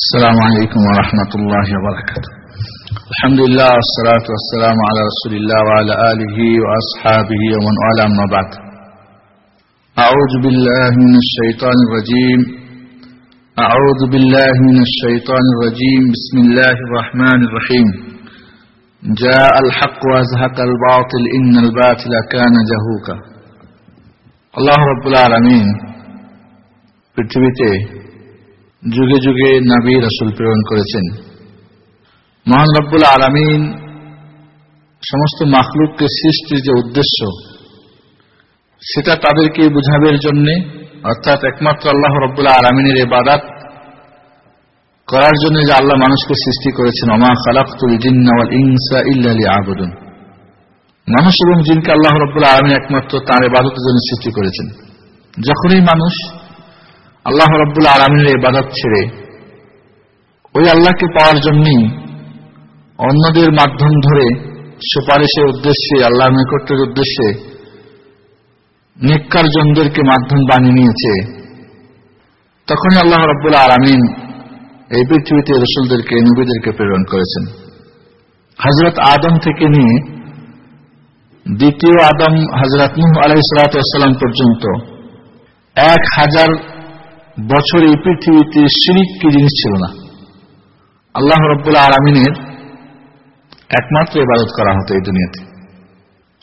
السلام عليكم ورحمة الله وبركاته الحمد لله والصلاة والسلام على رسول الله وعلى آله وأصحابه ومن والاه أما بعد أعوذ بالله من الشيطان الرجيم أعوذ بالله من الشيطان الرجيم بسم الله الرحمن الرحيم جاء الحق وازهق الباطل إن الباطل كان زهوكا الله رب العالمين পৃথিবীতে যুগে যুগে নবী রসুল প্রেরণ করেছেন। মহান রব্বুল আলমিন সমস্ত মাখলুককে সৃষ্টির যে উদ্দেশ্য, সেটা তাদেরকে বুঝাবের জন্য, অর্থাৎ একমাত্র আল্লাহ রব্বুল্লাহ আলমিনের এবাদাত করার জন্য যে আল্লাহ মানুষকে সৃষ্টি করেছেন। অমা খালাকুল জিন্নাওয়াল ইনসা ইল্লালি আবুদুন মানুষ এবং জিনকে আল্লাহ রব্বুল্লাহ আলমিন একমাত্র তাঁর এবাদতের জন্য সৃষ্টি করেছেন। যখনই মানুষ আল্লাহ রব্বুল আলমিনের ইবাদত ছেড়ে ওই আল্লাহকে পাওয়ার জন্যই অন্যদের মাধ্যম ধরে সুপারিশের উদ্দেশ্যে আল্লাহ নৈকট্যের উদ্দেশ্যে নিকার জনদেরকে মাধ্যম বানিয়ে নিয়েছে। তখন আল্লাহ রব্বুল আলমিন এই পৃথিবীতে রসুলদেরকে, নবীদেরকে প্রেরণ করেছেন। হজরত আদম থেকে নিয়ে দ্বিতীয় আদম হজরত নুহ আলাইসালাম পর্যন্ত এক হাজার বছর এই পৃথিবীতে শিরিক কি জিনিস ছিল না? আল্লাহ রব্বুল্লাহ আলমিনের একমাত্র ইবাদত করা হতো এই দুনিয়াতে।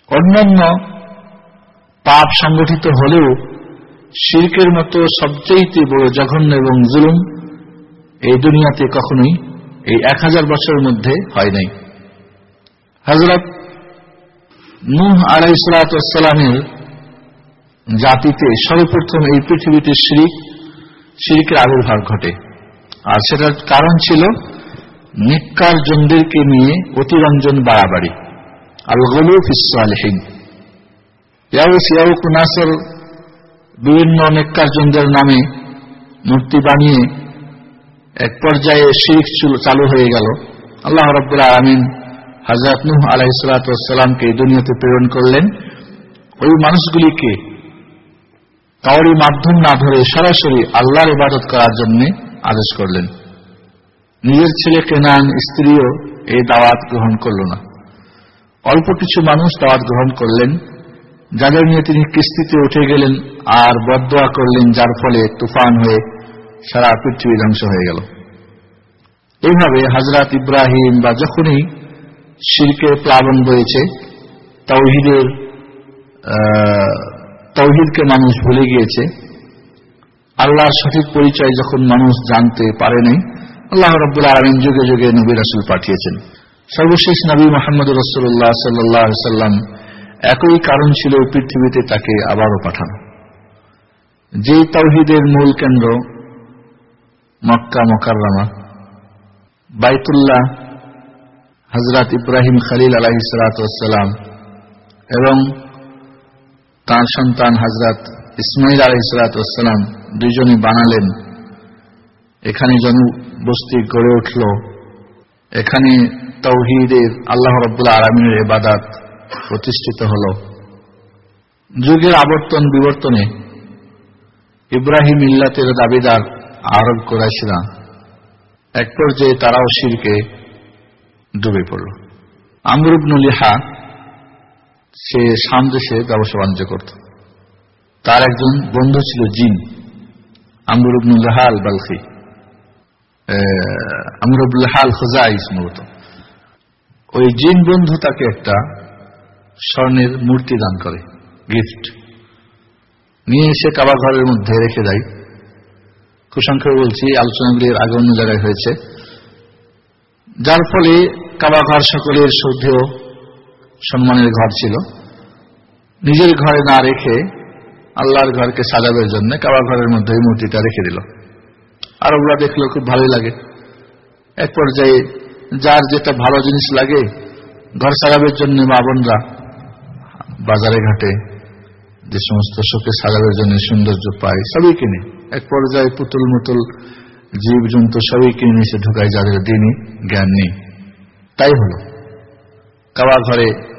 অন্যান্য পাপ সংগঠিত হলেও শির্কের মতো সবচেয়ে বড় জঘন্য এবং জুলুম এই দুনিয়াতে কখনোই এই এক হাজার বছরের মধ্যে হয় নাই। হজরত নুহ আলাইসালামের জাতিতে সর্বপ্রথম এই পৃথিবীতে শিরিক শিরিকের আবির্ভাব ঘটে। আর সেটার কারণ ছিল নিকার জনদেরকে নিয়ে অতিরঞ্জন বাড়াবাড়ি। আল গলুফ ইসলাহীন ইয়াউস বিভিন্ন নেককার জনদের নামে মূর্তি বানিয়ে এক পর্যায়ে শিরিক চালু হয়ে গেল। আল্লাহ রব্বুল আলমিন হাজরত নুহ আলাহিসাল্লামকে দুনিয়াতে প্রেরণ করলেন। ওই মানুষগুলিকে কাউরি মাধ্যম না ধরে সরাসরি আল্লাহর ইবাদত করার জন্য আদেশ করলেন। নিজের ছেলে কেনান স্ত্রীও এই দাওয়াত গ্রহণ করল না। অল্প কিছু মানুষ দাওয়াত গ্রহণ করলেন, যাদের নিয়ে তিনি কিস্তিতে উঠে গেলেন আর বদোয়া করলেন, যার ফলে তুফান হয়ে সারা পৃথিবী ধ্বংস হয়ে গেল। এইভাবে হাজরাত ইব্রাহিম বা যখনই শিল্পের প্লাবন বয়েছে তাওহিদের তৌহিদকে মানুষ ভুলে গিয়েছে। আল্লাহর সঠিক পরিচয় যখন মানুষ জানতে পারে নাই আল্লাহ রব্বুল আলমিন যুগে যুগে নবী রাসুল পাঠিয়েছেন। সর্বশেষ নবী মোহাম্মদ রসুল্লাহ সাল্লাহ সাল্লাম একই কারণ ছিল পৃথিবীতে তাকে আবারও পাঠানো। যে তৌহিদের মূল কেন্দ্র মক্কা মকাররামা, বাইতুল্লাহ হজরত ইব্রাহিম খালিল আলাহি সালাম এবং তার সন্তান হজরত ইসমাইল আলহিসাম দুইজনই বানালেন। এখানে জনবস্তি গড়ে উঠল। এখানে তৌহিদের আল্লাহ রব্বুল্লা আলমিনের এবাদাত প্রতিষ্ঠিত হল। যুগের আবর্তন বিবর্তনে ইব্রাহিম ইল্লাতের দাবিদার আরব করাইছিলাম এক পর্যায়ে তারাও শিরকে ডুবে পড়ল। আমরুবনুলিহা সে সামদেশে ব্যবসা বাণিজ্য করত। তার একজন বন্ধু ছিল জিন আমরুবনুল হাল বালখি। আমরুবুল হাল খোজাই সম্ভবত ওই জিন বন্ধু তাকে একটা স্বর্ণের মূর্তি দান করে, গিফট। নিয়ে এসে কাবা ঘরের মধ্যে রেখে দেয়। কুসংখ্যে বলছি আলোচনাগুলির আগে অন্য জায়গায় হয়েছে। যার ফলে কাবা ঘর সকলের শ্রদ্ধেয় সম্মানের ঘর ছিল। নিজের ঘরে না রেখে আল্লাহর ঘরকে সাজাবের জন্য কাবা ঘরের মধ্যে ওই মূর্তিটা রেখে দিল। আর ওগুলা দেখল, খুব ভালোই লাগে। এক পর্যায়ে যার যেটা ভালো জিনিস লাগে, ঘর সাজাবের জন্য মা বোনরা বাজারে ঘাটে যে সমস্ত শোকে সাজাবের জন্য সৌন্দর্য পায়, সবই কিনে। এক পর্যায়ে পুতুল মুতুল জীব জন্তু সবই কিনে এসে ঢুকায় যাদের দিনই জ্ঞান নেই। তাই হলো। কাবা ঘরে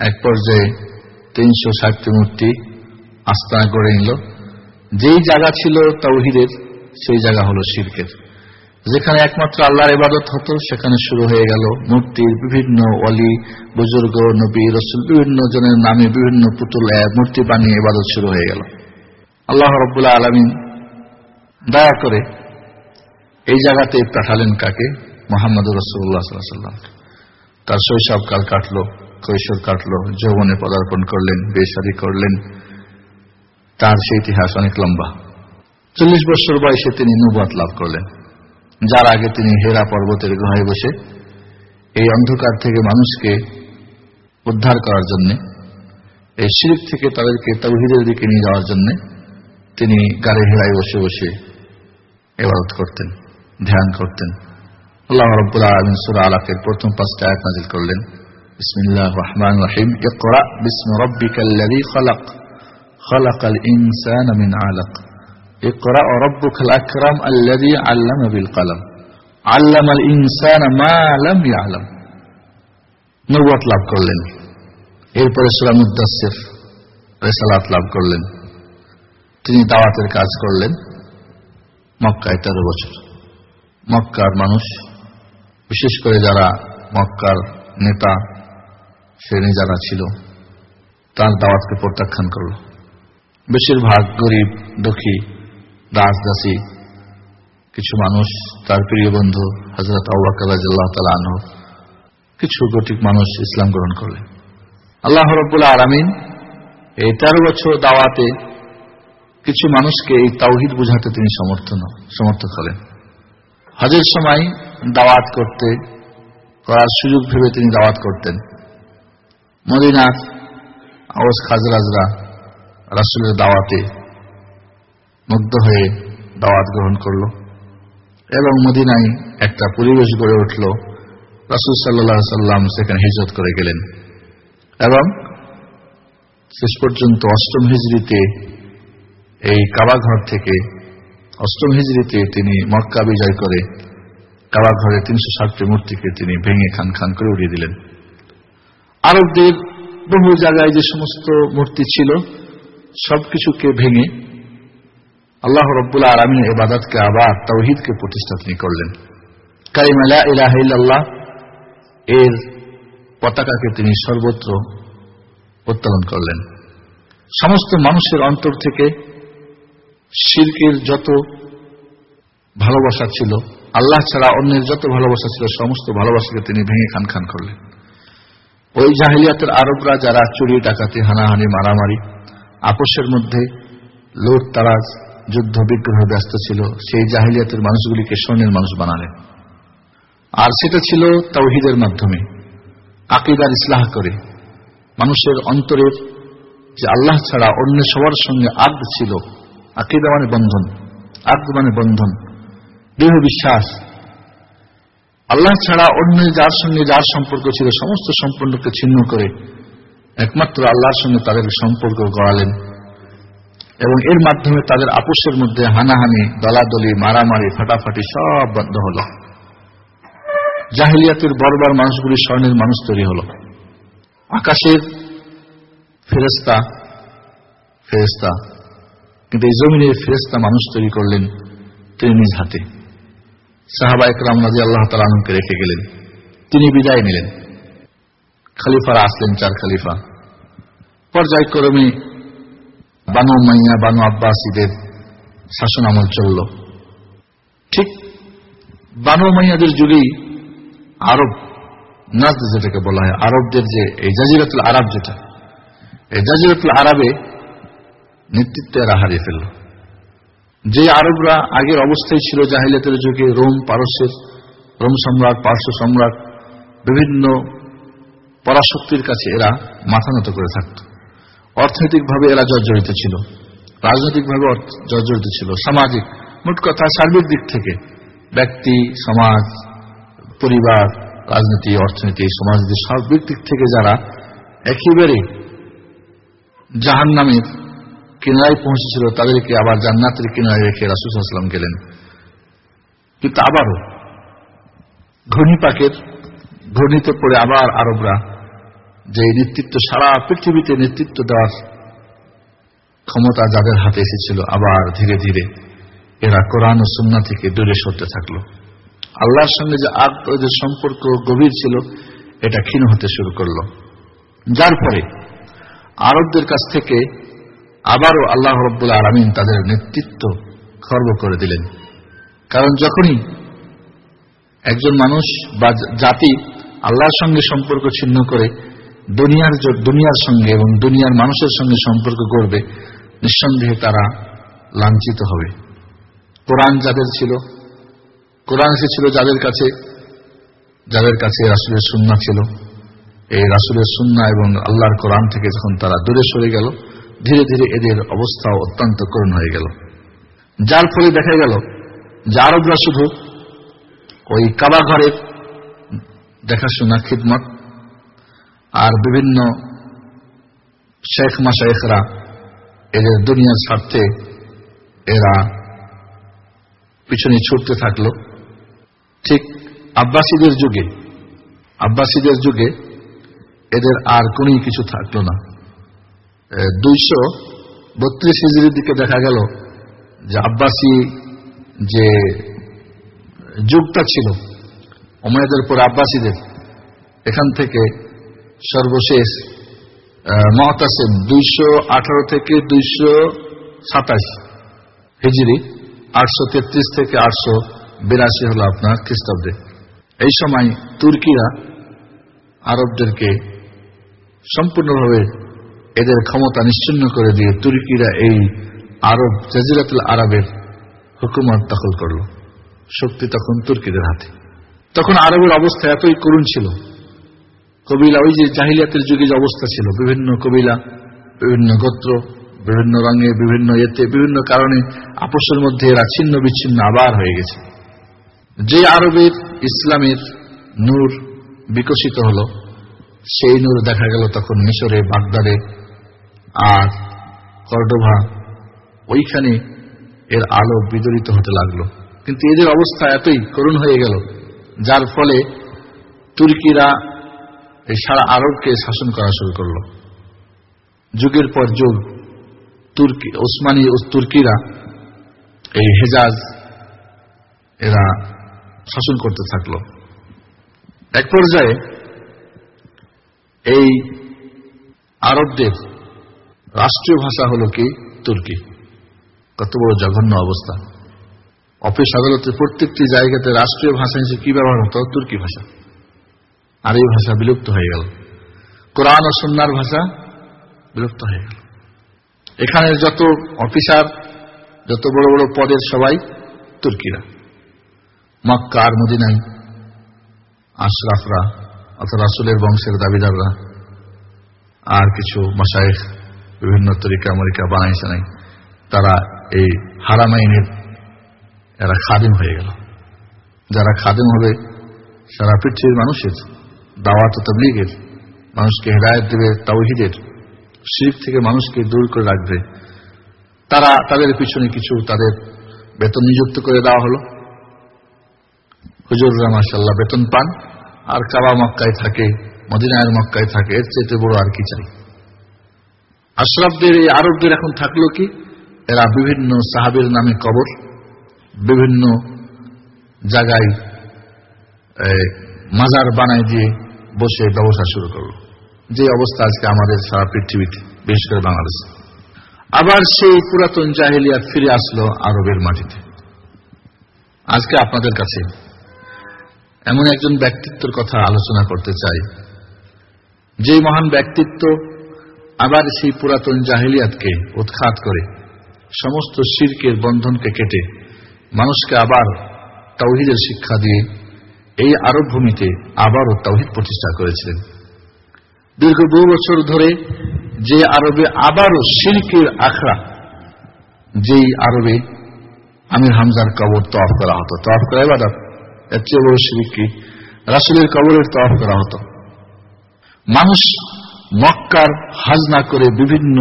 এক পর্যায়ে তিনশো ষাটটি মূর্তি আস্তানা গড়ে নিল। যেই জায়গা ছিল তৌহিদের সেই জায়গা হলো শিরকের। যেখানে একমাত্র আল্লাহর ইবাদত হতো, সেখানে শুরু হয়ে গেল মূর্তির বিভিন্ন অলি বুজুর্গ, নবী, রসুল, বিভিন্ন জনের নামে বিভিন্ন পুতুল মূর্তি বানিয়ে ইবাদত শুরু হয়ে গেল। আল্লাহ রব্বুল্লাহ আলমিন দয়া করে এই জায়গাতে পাঠালেন কাকে? মোহাম্মদ রসুল্লাহ সাল্লাম তার শৈশবকাল কাটলো কৈশোর কাটলো, যৌবনে পদার্পণ করলেন বেসারি করলেন। তার সেই ইতিহাস অনেক লম্বা। চল্লিশ বছর বয়সে তিনি নুবাত লাভ করলেন। যার আগে তিনি হেরা পর্বতের গুহায় বসে এই অন্ধকার থেকে মানুষকে উদ্ধার করার জন্য, এই শিরিক থেকে তাদেরকে তৌহিদের দিকে নিয়ে যাওয়ার জন্য তিনি গাড়ি হেরায় বসে বসে এবারত করতেন, ধ্যান করতেন। আল্লাহ রব্বুল্লাহ আলমিন সুরা আলাকের প্রথম পাঁচটা এক নাজিল করলেন। বিসমিল্লাহ রহমান রহিম ইকরা বিসম রব্বিকাল্লাযী খালাক খালাকাল ইনসানা মিন আলাক اقرأ ربك الأكرم الذي علم بالقلم علم الإنسان ما لم يعلم নবত লাভ করলেন এরপরে সুরা মুদাসির রেসালাত লাভ করলেন তিনি দাওয়াতের কাজ করলেন মক্কায় তেরো বছর মক্কার মানুষ বিশেষ করে যারা মক্কার নেতা শ্রেণি যারা ছিল। তার দাওয়াতকে প্রত্যাখ্যান করল। বেশিরভাগ গরিব, দুঃখী দাস দাসী কিছু মানুষ, তার প্রিয় বন্ধু হজরত আল্লাহ তালা আনহ, কিছু গটিক মানুষ ইসলাম গ্রহণ করলেন আল্লাহ রব্বুল্লাহ আরামিন এই তেরো বছর দাওয়াতে কিছু মানুষকে এই তাওহিদ বুঝাতে তিনি সমর্থন, সমর্থক হলেন। হজের সময় দাওয়াত করতে, করার সুযোগ ভেবে তিনি দাওয়াত করতেন। মদিনার আওয়াজ খাজরাজরা রাসুলের দাওয়াতে মুগ্ধ হয়ে দাওয়াত গ্রহণ করল এবং মদিনায় একটা পরিবেশ গড়ে উঠল। রাসুল সাল্লাহ সাল্লাম সেখানে হিজরত করে গেলেন এবং শেষ পর্যন্ত অষ্টম হিজড়িতে এই কাবাঘর থেকে অষ্টম হিজড়িতে তিনি মক্কা বিজয় করে কাবাঘরে তিনশো ষাটটি মূর্তিকে তিনি ভেঙে খান খান করে উড়িয়ে দিলেন। আরবদের বহু জায়গায় যে সমস্ত মূর্তি ছিল, সবকিছুকে ভেঙে আল্লাহ রব্বুল্লাহ আলমিন এবাদতকে আবার তৌহিদকে প্রতিষ্ঠা তিনি করলেন কালিমালা ইলাহ ইল্লাহ এর পতাকাকে তিনি সর্বত্র উত্তোলন করলেন। সমস্ত মানুষের অন্তর থেকে শিল্পের যত ভালোবাসা ছিল, আল্লাহ ছাড়া অন্যের যত ভালোবাসা ছিল, সমস্ত ভালোবাসাকে তিনি ভেঙে খান খান করলেন। ওই জাহিলিয়াতের আরবরা যারা চুরি, ডাকাতি, হানাহানি, মারামারি, আপোষের মধ্যে লোট, তারাজ, যুদ্ধ, বিগ্রহ ব্যস্ত ছিল, সেই জাহিলিয়াতের মানুষগুলিকে স্বর্ণের মানুষ বানালেন আর সেটা ছিল তাওহিদের মাধ্যমে, আকিদার ইসলাহ করে। মানুষের অন্তরের যে আল্লাহ ছাড়া অন্য সবার সঙ্গে আগ ছিল, আকিদা মানে বন্ধন, আগ মানে বন্ধন দেহ বিশ্বাস আল্লাহ ছাড়া অন্য যার সঙ্গে যার সম্পর্ক ছিল, সমস্ত সম্পর্ককে ছিন্ন করে একমাত্র আল্লাহর সঙ্গে তাদের সম্পর্ক গড়ালেন। এবং এর মাধ্যমে তাদের আপোষের মধ্যে হানাহানি, দলাদলি, মারামারি, ফাটাফাটি সব বন্ধ হল। জাহিলিয়াতের বরবার মানুষগুলি স্বর্ণের মানুষ তৈরি হল। আকাশের ফেরেস্তা ফেরেস্তা কিন্তু এই জমিনের ফেরেস্তা মানুষ তৈরি করলেন তিনি নিজ হাতে। সাহাবা একরাম নাজি আল্লাহ তালকে রেখে গেলেন। তিনি বিদায় নিলেন। খালিফারা আসলেন চার খালিফা। পর্যায়ক্রমে বানু মাইয়া বানু আব্বাসীদের শাসন আমল চলল। ঠিক বানু মাইয়াদের যুগেই আরব নাজ যেটাকে বলা হয়, আরবদের যে, এই জাজিরাতুল আরব যেটা, এই জাজিরাতুল আরবে নেতৃত্ব এরা হারিয়ে ফেলল। যে আরবরা আগের অবস্থায় ছিল জাহিলাতের যুগে, রোম পারস্যের, রোম সম্রাট পার্শ্ব সম্রাট, বিভিন্ন পরাশক্তির কাছে এরা মাথা নত করে থাকত। অর্থনৈতিকভাবে এরা জর্জরিত ছিল। রাজনৈতিকভাবে জর্জরিত ছিল। সামাজিক, মোট কথা সার্বিক দিক থেকে ব্যক্তি, সমাজ, পরিবার, রাজনীতি, অর্থনীতি, সমাজনীতি, সার্বিক দিক থেকে যারা একেবারে জাহান নামের কিনারায় পৌঁছেছিল তাদেরকে আবার জান্নাতের কিনারায় রেখে রাসুসাল্লাম গেলেন। কিন্তু আবারও ঘূর্ণিপাকের ঘূর্ণিতে পড়ে আবার আরবরা যে নেতৃত্ব, সারা পৃথিবীতে নেতৃত্ব দেওয়ার ক্ষমতা যাদের হাতে এসেছিল, আবার ধীরে ধীরে এরা কোরআন ও সুন্না থেকে দূরে সরতে থাকল। আল্লাহর সঙ্গে যে আত্মদের সম্পর্ক গভীর ছিল, এটা ক্ষীণ হতে শুরু করল। যার পরে আরবদের কাছ থেকে আবারও আল্লাহ রব্বুল আলমিন তাদের নেতৃত্ব খর্ব করে দিলেন। কারণ যখনই একজন মানুষ বা জাতি আল্লাহর সঙ্গে সম্পর্ক ছিন্ন করে, দুনিয়ার দুনিয়ার সঙ্গে এবং দুনিয়ার মানুষের সঙ্গে সম্পর্ক করবে, নিঃসন্দেহে তারা লাঞ্ছিত হবে। কোরআন যাদের ছিল, কোরআন এসেছিল যাদের কাছে যাদের কাছে রাসুলের সুন্না ছিল। এই রাসুলের সুন্না এবং আল্লাহর কোরআন থেকে যখন তারা দূরে সরে গেল ধীরে ধীরে এদের অবস্থা অত্যন্ত করুণ হয়ে গেল। যার ফলে দেখা গেল যে আরবরা শুধু ওই কাবা ঘরের দেখাশোনা, খিদমত আর বিভিন্ন শেখ মাসাইখরা এদের দুনিয়ার স্বার্থে এরা পিছনে ছুটতে থাকল। ঠিক আব্বাসীদের যুগে আব্বাসীদের যুগে এদের আর কোন কিছু থাকল না। দুইশো বত্রিশ হিজড়ির দিকে দেখা গেল যে আব্বাসী যে যুগটা ছিল ওমায়দের পর আব্বাসীদের, এখান থেকে সর্বশেষ মহতাসেম দুইশো আঠারো থেকে দুইশো সাতাশ হিজড়ি, আটশো তেত্রিশ থেকে আটশো বিরাশি হল আপনার খ্রিস্টাব্দে। এই সময় তুর্কিরা আরবদেরকে সম্পূর্ণভাবে এদের ক্ষমতা নিশ্চিন্ন করে দিয়ে তুর্কিরা এই আরব জাজিরাতুল আরবের হুকুমত দখল করল। শক্তি তখন তুর্কিদের হাতে। তখন আরবের অবস্থা এতই করুণ ছিল। কবিলা, ওই যে জাহিলিয়াতের যুগে যে অবস্থা ছিল, বিভিন্ন কবিলা, বিভিন্ন গোত্র, বিভিন্ন রঙে, বিভিন্ন এতে বিভিন্ন কারণে আপসের মধ্যে এরা ছিন্ন বিচ্ছিন্ন আবার হয়ে গেছে। যে আরবের ইসলামের নূর বিকশিত হল, সেই নূর দেখা গেল তখন মিশরে, বাগদাদে আর কর্ডোভা ওইখানে এর আলো বিদরিত হতে লাগল। কিন্তু এদের অবস্থা এতই করুণ হয়ে গেল, যার ফলে তুর্কিরা এই সারা আরবকে শাসন করা শুরু করল। যুগের পর যুগ, তুর্কি, ওসমানী ও তুর্কিরা এই হেজাজ এরা শাসন করতে থাকল। এক পর্যায়ে এই আরবদের রাষ্ট্রীয় ভাষা হল কি? তুর্কি। কত বড় জঘন্য অবস্থা। অফিস আদালতের প্রত্যেকটি জায়গাতে রাষ্ট্রীয় ভাষা হিসেবে কি ব্যবহার হতো? তুর্কি ভাষা। আর এই ভাষা বিলুপ্ত হয়ে গেল। কোরআন ও সন্ন্যার ভাষা বিলুপ্ত হয়ে গেল। এখানের যত অফিসার, যত বড় বড় পদের সবাই তুর্কিরা। মক্কা আর মদিনাই আশরাফরা অথবা রাসুলের বংশের দাবিদাররা। আর কিছু মশাইখ বিভিন্ন তরিকা মরিকা বানাইছে নাই, তারা এই হারামাইনের এরা খাদিম হয়ে গেল। যারা খাদিম হবে, সারা পৃথিবীর মানুষের, দাওয়াত তবলিগের, মানুষকে হেদায়ত দেবে, তাওহিদের শিখ থেকে মানুষকে দূর করে রাখবে। তারা তাদের পিছনে কিছু তাদের বেতন নিযুক্ত করে দেওয়া হলো। হুজুররা মাসাল্লাহ বেতন পান। আর কাবা মক্কায় থাকে মদিনায়ের মক্কায় থাকে, এর চেয়ে বড় আর কি চাই? আশরাফদের এই আরবদের এখন থাকল কি? এরা বিভিন্ন সাহাবের নামে কবর, বিভিন্ন জায়গায় মাজার বানায় দিয়ে বসে ব্যবসা শুরু করল। যে অবস্থা আজকে আমাদের সারা পৃথিবীতে, বিশেষ করে বাংলাদেশে। আবার সেই পুরাতন জাহেলিয়া ফিরে আসলো আরবের মাটিতে। আজকে আপনাদের কাছে এমন একজন ব্যক্তিত্বের কথা আলোচনা করতে চাই। যে মহান ব্যক্তিত্ব আবার সেই পুরাতন জাহিলিয়াতকে উৎখাত করে, সমস্ত শির্কের বন্ধনকে কেটে মানুষকে আবার তাওহিদের শিক্ষা দিয়ে এই আরব ভূমিতে আবারও তাওহিদ প্রতিষ্ঠা করেছিলেন। দীর্ঘ বহু বছর ধরে যে আরবে আবারও শিল্কের আখড়া, যেই আরবে আমির হামজার কবর তফ করা হতো। তফ করা এবার এর চেয়ে বড় রাসুলের কবরের তফ করা হতো। মানুষ মক্কার হাজ না করে বিভিন্ন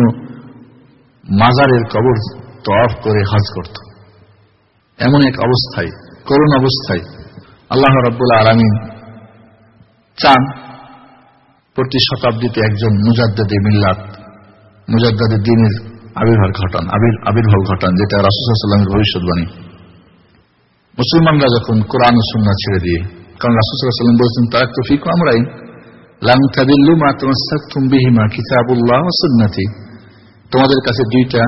মাজারের কবর তফ করে হাজ করত। এমন এক অবস্থায়, করুণ অবস্থায় আল্লাহ রব্বুল আলমিন চান প্রতি শতাব্দীতে একজন মুজাদ্দাদি মিল্লাত, মুজাদ্দাদি দিনের আবির্ভাব ঘটান আবির্ভাব ঘটান, যেটা রাসুসাল্লামের ভবিষ্যৎবাণী। মুসলমানরা যখন কোরআন ও ছেড়ে দিয়ে, কারণ রাসুসাল্লাম বলছেন তার তো ফিক আমরাই লাং তাদিল্লু মা তোমার তোমাদের কাছে দুইটা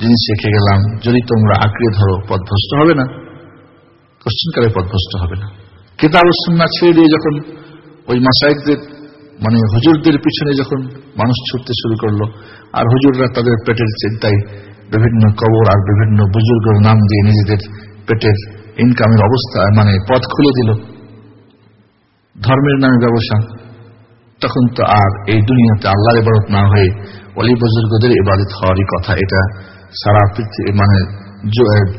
জিনিস রেখে গেলাম। যদি তোমরা আঁকড়ে ধরো পদভস্ত হবে না। কোশ্চিনকালে পদভস্ত হবে না। কিতাব সুন্না ছেড়ে দিয়ে যখন ওই মাসাইকদের মানে হুজুরদের পিছনে যখন মানুষ ছুটতে শুরু করল, আর হুজুররা তাদের পেটের চিন্তায় বিভিন্ন কবর আর বিভিন্ন বুজুর্গের নাম দিয়ে নিজেদের পেটের ইনকামের অবস্থা মানে পথ খুলে দিল। ধর্মের নামে ব্যবসা। তখন তো আর এই দুনিয়াতে আল্লাহর ইবাদত না হয়ে অলি বুজুর্গদের ইবাদত হওয়ারই কথা এটা। সারা পৃথিবী মানে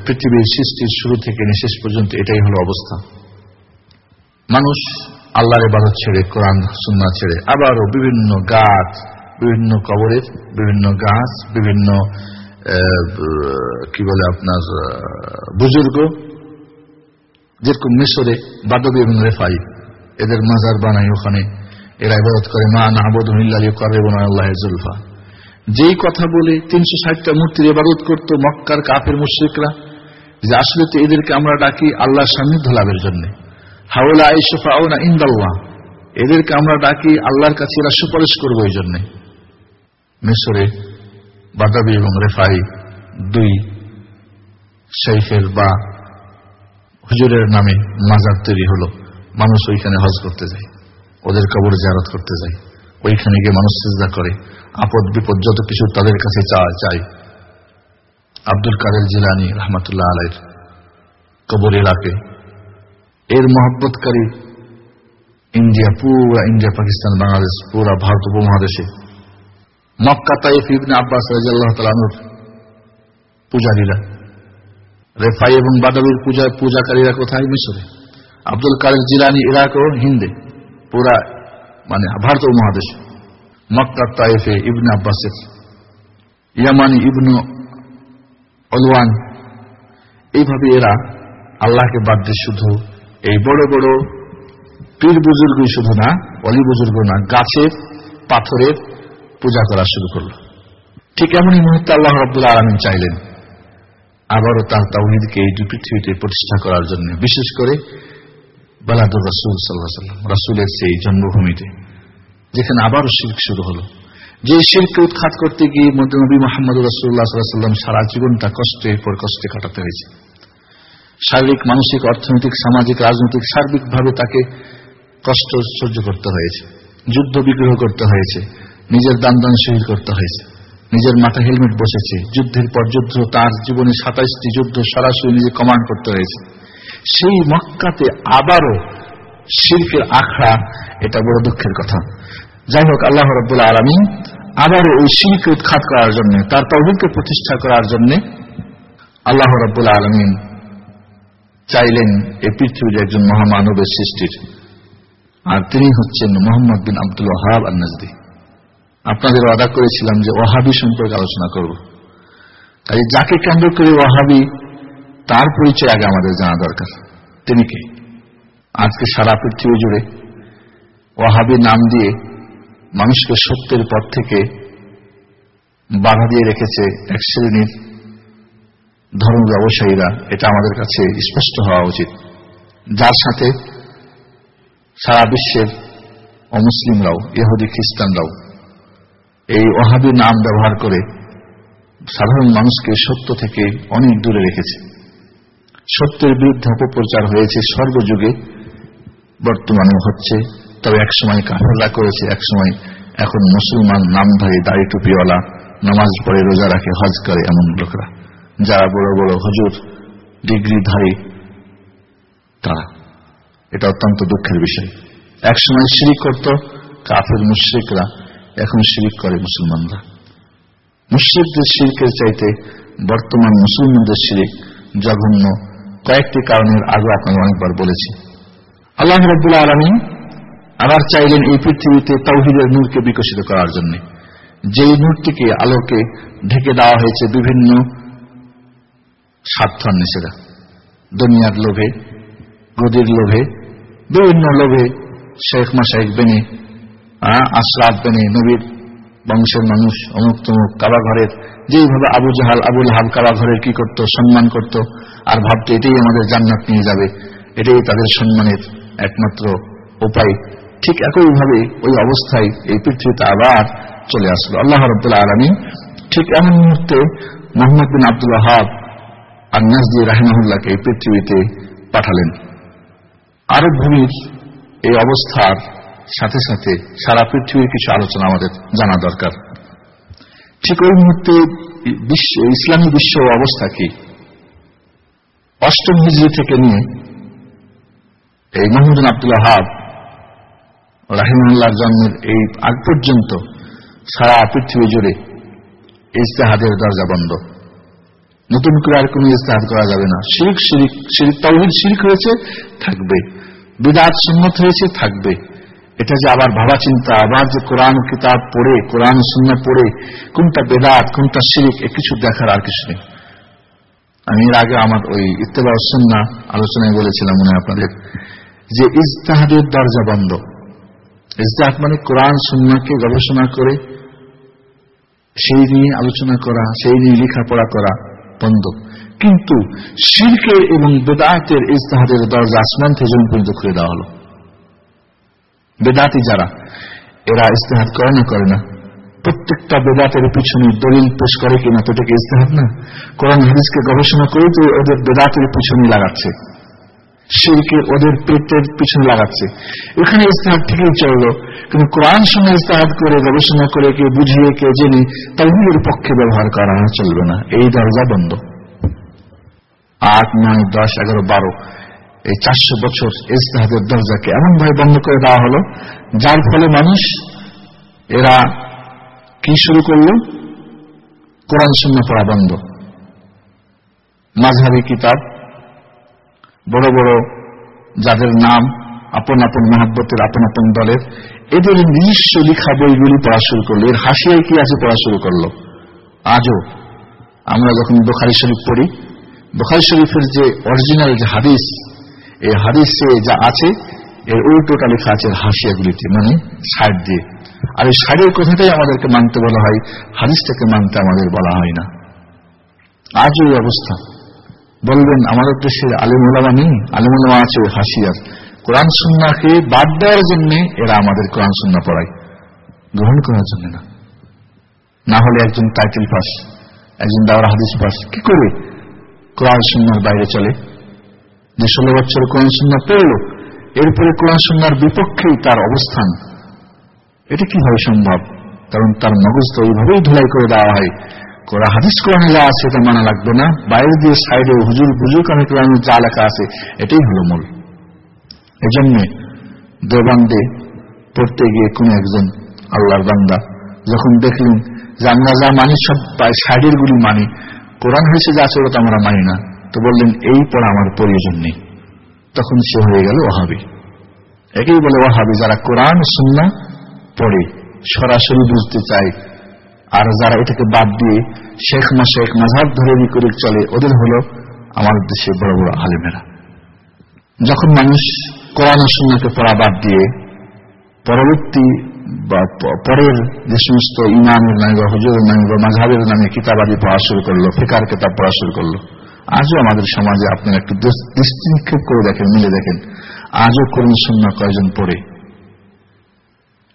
পৃথিবীর সৃষ্টির শুরু থেকে শেষ পর্যন্ত এটাই হলো অবস্থা। মানুষ আল্লাহর ইবাদত ছেড়ে কোরআন সুন্না ছেড়ে আবারও বিভিন্ন গাছ, বিভিন্ন কবরের বিভিন্ন গাছ, বিভিন্ন কি বলে আপনার বুজুর্গ, যেরকম মিশরে বাদবী এবং রেফাই, এদের মাজার বানাই ওখানে। এরা ইবাদত করে, মা না আল্লাহ জুলফা। যেই কথা বলে তিনশো ষাটটা মূর্তির ইবাদত করত মক্কার কাপের মুশ্রিকরা, যে আসলে তো এদেরকে আমরা ডাকি আল্লাহর সান্নিধ্য লাভের জন্য। হাওলা আইসফা না ইন্দাল্লাহ, এদেরকে আমরা ডাকি আল্লাহর কাছে এরা সুপারিশ করব এই জন্যে। মিশরে বাদাবি এবং রেফাই দুই শেখের বা হুজুরের নামে মাজার তৈরি হলো। মানুষ ওইখানে হজ করতে যায়। ওদের কবর জারত করতে যায় ওইখানে গিয়ে মানুষ চেষ্টা করে। আপদ বিপদ যত কিছু তাদের কাছে চাই। আব্দুল কাদের জিলানি রহমতুল্লাহ আলের কবর এলাকে। এর মহব্বতকারী ইন্ডিয়া, পুরা ইন্ডিয়া, পাকিস্তান, বাংলাদেশ, পুরা ভারত উপমহাদেশে। মক্কা তাইফ ইবনে আব্বাস রাজিয়াল্লাহ তালানুর পূজারীরা। রেফাই এবং বাদাবির পূজা পূজাকারীরা কোথায়? মিশরে। আব্দুল কাদের জিলানি ইরাক ও হিন্দে। পুরা মানে ভারত উপমহাদেশ। মক্কা তাইফে ইবনে আব্বাসের, ইয়ামানি ইবনু অলওয়ান এইভাবে এরা আল্লাহকে বাদ দিয়ে শুধু এই বড় বড় পীর বুজুর্গই শুধু না, অলি বুজুর্গ না গাছের পাথরের পূজা করা শুরু করল। ঠিক এমনই মুহূর্তে আল্লাহ রব্দুল্লাহ আলমিন চাইলেন, আবারও তার তাহিদকে এই দুই পৃথিবীতে প্রতিষ্ঠা করার জন্য, বিশেষ করে বালাদুর রসুল সাল্লাহ সাল্লাম রাসুলের সেই জন্মভূমিতে, যেখানে আবারও শিল্প শুরু হলো। যে শিল্পকে উৎখাত করতে গিয়ে নবী মোহাম্মদ রসুল্লাহ সাল্লাম সারা জীবনটা কষ্টের পর কষ্টে কাটাতে হয়েছে। শারীরিক, মানসিক, অর্থনৈতিক, সামাজিক, রাজনৈতিক, সার্বিকভাবে তাকে কষ্ট সহ্য করতে হয়েছে। যুদ্ধ বিগ্রহ করতে হয়েছে। নিজের দান দান শহীদ করতে হয়েছে। নিজের মাথা হেলমেট বসেছে। যুদ্ধের পর যুদ্ধ, তার জীবনে সাতাইশটি যুদ্ধ সরাসরি নিজে কমান্ড করতে হয়েছে। সেই মক্কাতে আবারও শিল্পের আখড়া, এটা বড় দুঃখের কথা। যাই হোক, আল্লাহ রব্দুল্লাহ আলমী আবারও ওই শিল্পকে উৎখাত করার জন্য, তার তহবিলকে প্রতিষ্ঠা করার জন্য আল্লাহ রব্দুল্লাহ আলমিন চাইলেন এই পৃথিবীর একজন মহামানবের সৃষ্টির। আর তিনি হচ্ছেন মোহাম্মদ বিন আব্দুল ওহাব আন্নাজদি। আপনাদের অদা করেছিলাম যে ওহাবি সম্পর্কে আলোচনা করব। তাই যাকে কেন্দ্র করে ওহাবি তার পরিচয় আগে আমাদের জানা দরকার। তিনি কে? আজকে সারা পৃথিবী জুড়ে ওহাবি নাম দিয়ে মানুষকে সত্যের পথ থেকে বাধা দিয়ে রেখেছে এক শ্রেণির ধর্ম ব্যবসায়ীরা। এটা আমাদের কাছে স্পষ্ট হওয়া উচিত। যার সাথে সারা বিশ্বের অমুসলিমরাও, ইহুদি, খ্রিস্টানরাও এই ওহাবি নাম ব্যবহার করে সাধারণ মানুষকে সত্য থেকে অনেক দূরে রেখেছে। সত্যের বিরুদ্ধে অপপ্রচার হয়েছে, সর্বযুগে বর্তমানে হচ্ছে। তবে একসময় কাফেররা করেছে, একসময় এখন মুসলমান নামধারী দাড়ি টুপিওয়ালা, নামাজ পড়ে রোজা রাখে, হজ করে এমন লোকরা। যারা বড় বড় হজুর, ডিগ্রিধারী, তারা। এটা অত্যন্ত দুঃখের বিষয়। একসময় শিরিক করত কাফের মুশ্রিকরা, এখন শিরিক করে মুসলমানরা। মুশ্রিকদের শিরিকের চাইতে বর্তমান মুসলমানদের শিরিক জঘন্য। কয়েকটি কারণের আগে আপনাকে অনেকবার বলেছি। আল্লাহ রব্বুল্লাহ আলমী আবার চাইলেন এই পৃথিবীতে তৌহিদের নূরকে বিকশিত করার জন্য। যেই নূরটিকে আলোকে ঢেকে দেওয়া হয়েছে বিভিন্ন স্বার্থান্বেষীরা দুনিয়ার লোভে গদির লোভে, বিভিন্ন লোভে শেখ মাসাইক বেনে আশরাফ বেনে, নবীর বংশের মানুষ, অমুক তমুক কাবা ঘরের যেইভাবে Abu Jahl, Abu Lahab Kaaba ঘরের কি করত, সম্মান করত, আর ভাবতো এটাই আমাদের জান্নাত নিয়ে যাবে। এটাই তাদের সম্মানের একমাত্র উপায়। ঠিক একইভাবে ওই অবস্থায় এই পৃথিবীতে আবার চলে আসলো। আল্লাহ রব্দুল্লাহ আলমী ঠিক এমন মুহূর্তে মোহাম্মদ বিন আব্দুল হাব আর নাজদি রাহিমাহুল্লাহকে এই পৃথিবীতে পাঠালেন। আরব ভূমির এই অবস্থার সাথে সাথে সারা পৃথিবীর কিছু আলোচনা আমাদের জানা দরকার। ঠিক ওই মুহূর্তে ইসলামী বিশ্ব অবস্থা কি? অষ্টম হিজড়ি থেকে নিয়ে এই মোহাম্মদ আব্দুল্লাহ হাব রাহিমুল্লাহ জন্মের এই আগ পর্যন্ত সারা পৃথিবী জুড়ে ইস্তেহাদের দরজা বন্ধ। নতুন করে আর কোন ইস্তেহাদ করা যাবে না। শিরিক শিরিক শিরিক তহিদ শিরিক হয়েছে থাকবে। বিদাত সুন্নত হয়েছে থাকবে। এটা যে আবার ভাবা চিন্তা, আবার যে কোরআন কিতাব পড়ে, কোরআন শূন্য পড়ে, কোনটা বেদাত, কোনটা শিরিক, এ কিছু দেখার আর কিছু নেই। আমি এর আগে আমার ওই ইত্তেবা সন্না আলোচনায় বলেছিলাম মনে আপনাদের, যে ইজতাহাদের দরজা বন্ধ। ইজতাহাদ মানে কোরআন সুন্নাকে গবেষণা করে, সেই নিয়ে আলোচনা করা, সেই নিয়ে লেখাপড়া করা বন্ধ। কিন্তু শিল্পের এবং বেদাতের ইজতাহাদের দরজা আসমান থেকে জমি পর্যন্ত খুলে দেওয়া হলো। বেদাতি যারা, এরা ইস্তেহাদ করে না করে না? প্রত্যেকটা বেদাতের পিছনে দলিল পেশ করে কিনা, তো এটাকে ইস্তেহাদ না? কোরআন হাদিসকে গবেষণা করে তো ওদের বেদাতের পিছনে লাগাচ্ছে। শিরকে ওদের পেটের পিছনে লাগাচ্ছে। এখানে ইস্তেহাদ ঠিকই চলল, কিন্তু কোরআন সঙ্গে ইস্তেহাদ করে, গবেষণা করে, কে বুঝিয়ে, কে জেনে তাইগুলোর পক্ষে ব্যবহার করা চলবে না। এই দরজা বন্ধ। আট, নয়, দশ, এগারো, বারো। এই চারশো বছর ইস্তেহাদের দরজাকে এমনভাবে বন্ধ করে দেওয়া হলো, যার ফলে মানুষ, এরা কি শুরু করল? কোরআন শূন্য পড়া বন্ধ। মাঝহারি কিতাব, বড় বড় যাদের নাম, আপন আপন মহাব্বতের, আপন আপন দলের, এদের নিজস্ব লিখা বইগুলি পড়া শুরু করল, এর হাসিয়ায় কি আছে পড়া শুরু করল? আজও আমরা যখন বোখারি শরীফ পড়ি, বোখারি শরীফের যে অরিজিনাল যে হাদিস এই হাদিসে যা আছে, এর উল্টোটা লেখা আছে হাসিয়াগুলিতে মানে সাইড দিয়ে। আর এই সাইডের কথাটাই আমাদেরকে মানতে বলা হয়, হাদিসটাকে মানতে আমাদের বলা হয় না। আজ ওই অবস্থা। বলবেন, আমাদের দেশের আলিমুলামা নেই, আলিমুলামা আছে ওই হাসিয়ার। কোরআন সুন্নাকে বাদ দেওয়ার জন্য এরা আমাদের কোরআন সুন্না পড়ায়। গ্রহণ করার জন্য না। না হলে একজন টাইটেল পাস একজন দাওয়ার হাদিস পাস কি করে কোরআন সুন্নার বাইরে চলে? যে ষোলো বছর কোরআন সুন্না পড়ল, এরপরে কোরআন সুন্নার বিপক্ষেই তার অবস্থান। এটা কীভাবে সম্ভব? কারণ তার মগজ তো ওইভাবেই ধুলাই করে দেওয়া হয়। কোরআন, হাদিস কোরআনে যা আছে এটা মানা লাগবে না। বাইরে দিয়ে সাইডে হুজুর বুজুর কানে কোরআনে যা লেখা আছে, এটাই হলো মূল। এজন্য দেবান্দে পড়তে গিয়ে কোন একজন আল্লাহর বান্দা যখন দেখলেন যে আমরা যা মানি সব সাইডের গুলি মানি, কোরআন হয়েছে যা আছে ওটা আমরা মানি না। তো বললেন, এই পড়া আমার প্রয়োজন নেই। তখন সে হয়ে গেল ওহাবি একেই বলে ওহাবি যারা কোরআন সুন্না পড়ে, সরাসরি বুঝতে চায়, আর যারা এটাকে বাদ দিয়ে শেখ মা শেখ মাঝাব ধরে করে চলে, ওদের হলো আমাদের দেশে বড় বড় আলেমেরা। যখন মানুষ কোরআন সুন্নাকে পড়া বাদ দিয়ে পরবর্তী বা পরের যে সমস্ত ইমামের নামে বা হুজুরের নামে বা মাঝাবের নামে কিতাবাদি পড়া শুরু করল, ফেকার কিতাব পড়া শুরু করল আজও আমাদের সমাজে আপনারা একটু দৃষ্টি নিক্ষেপ করে দেখেন, মিলে দেখেন। আজও কোরআন শূন্য কয়জন পড়ে?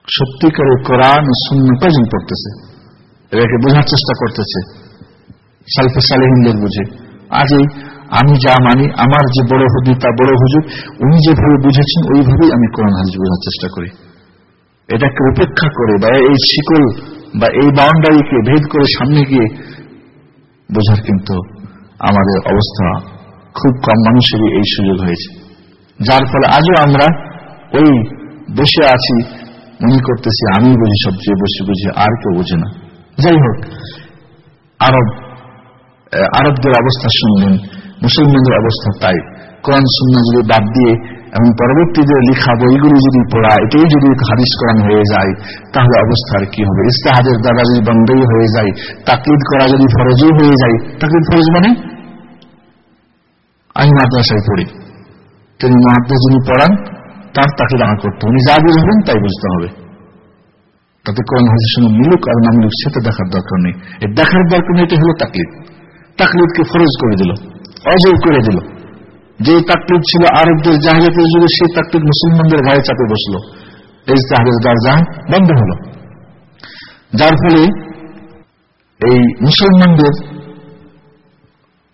সত্যিকারে কোরআন শূন্য কয়জন পড়তেছে? এটাকে বোঝার চেষ্টা করতেছে। সালফে সালেহিনদের বুঝে। আজই আমি যা মানি, আমার যে বড় হুদি তা বড় হুজুর, উনি যেভাবে বুঝেছেন, ওইভাবেই আমি কোরআন হাদিস বোঝার চেষ্টা করি। এটাকে উপেক্ষা করে বা এই শিকল বা এই বাউন্ডারিকে ভেদ করে সামনে গিয়ে বোঝার কিন্তু আমাদের অবস্থা খুব কম মানুষেরই এই সুযোগ হয়েছে। যার ফলে আজও আমরা ওই বসে আছি, মনে করতেছি, আমি বুঝি সবচেয়ে বসে বুঝি আর কেউ বুঝে না। যাই হোক, আরব, আরবদের অবস্থা শুনলেন, মুসলমানদের অবস্থা তাই। কোরআন সুন্না যদি বাদ দিয়ে এবং পরবর্তীতে লেখা বইগুলি যদি পড়া এটাই যদি হাদিস কোরআন হয়ে যায়, তাহলে অবস্থার কি হবে? ইস্তাহাদের দ্বারা যদি বন্ধই হয়ে যায়, তাকলিদ করা যদি ফরজই হয়ে যায়, তাকলিদ ফরজ মানে? আমি মাদ্রাসায় পড়ি। তিনি মাদ্রাস যিনি পড়ান, তার তাকে দাঁড়া করতে উনি যা বুঝবেন তাই বুঝতে হবে। তাতে কোরআন হাজির সঙ্গে মিলুক আর না মিলুক, সেটা দেখার দরকার নেই। দেখার দরকার নেই এটা হলো তাকলিদ। তাকলিদকে ফরজ করে দিল অজয় করে দিল। যে তাকলিদ ছিল আরবদের জাহাজের যুগে, সেই তাকলিদ মুসলমানদের গায়ে চাপে বসল। এই জাহাজের দরজা বন্ধ হল। যার ফলে এই মুসলমানদের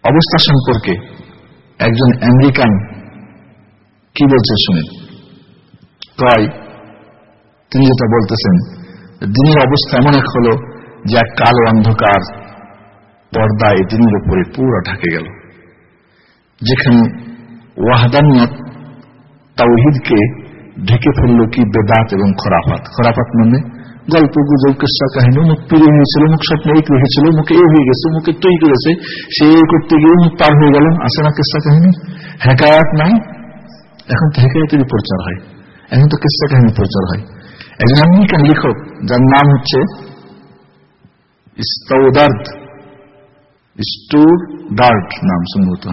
অবস্থা সম্পর্কে একজন আমেরিকান কি বলছে শুনেন কয় তিনি যেটা বলতেছেন, দিনের অবস্থা এমন এক হল যে এক কালো অন্ধকার পর্দায় দিনের উপরে পুরো ঢাকে গেল। যেখানে ওয়াহদানিয়ত, তাওহিদকে ঢেকে ফেলল কি বেদাত এবং খরাফাত। খরাফাত মানে গল্প, গুজব, কিসা, কাহিনী, মুখ পিড়ে হয়েছিল, মুখ স্বপ্ন এই হয়েছিল, মুখে এ হয়ে গেছে, মুখে তৈ করেছে, সে করতে গিয়ে মুখ পার হয়ে গেল। আসে না কিসা, কাহিনী? হেকায়াত নাই। এখন তো হেকায়াতেরই প্রচার হয়। এখন তো কিসা কাহিনী প্রচার হয়। একজন আমেরিকান লেখক, যার নাম হচ্ছে ইস্তাউদার্দ স্টুর ডার্ট নাম সম্ভবত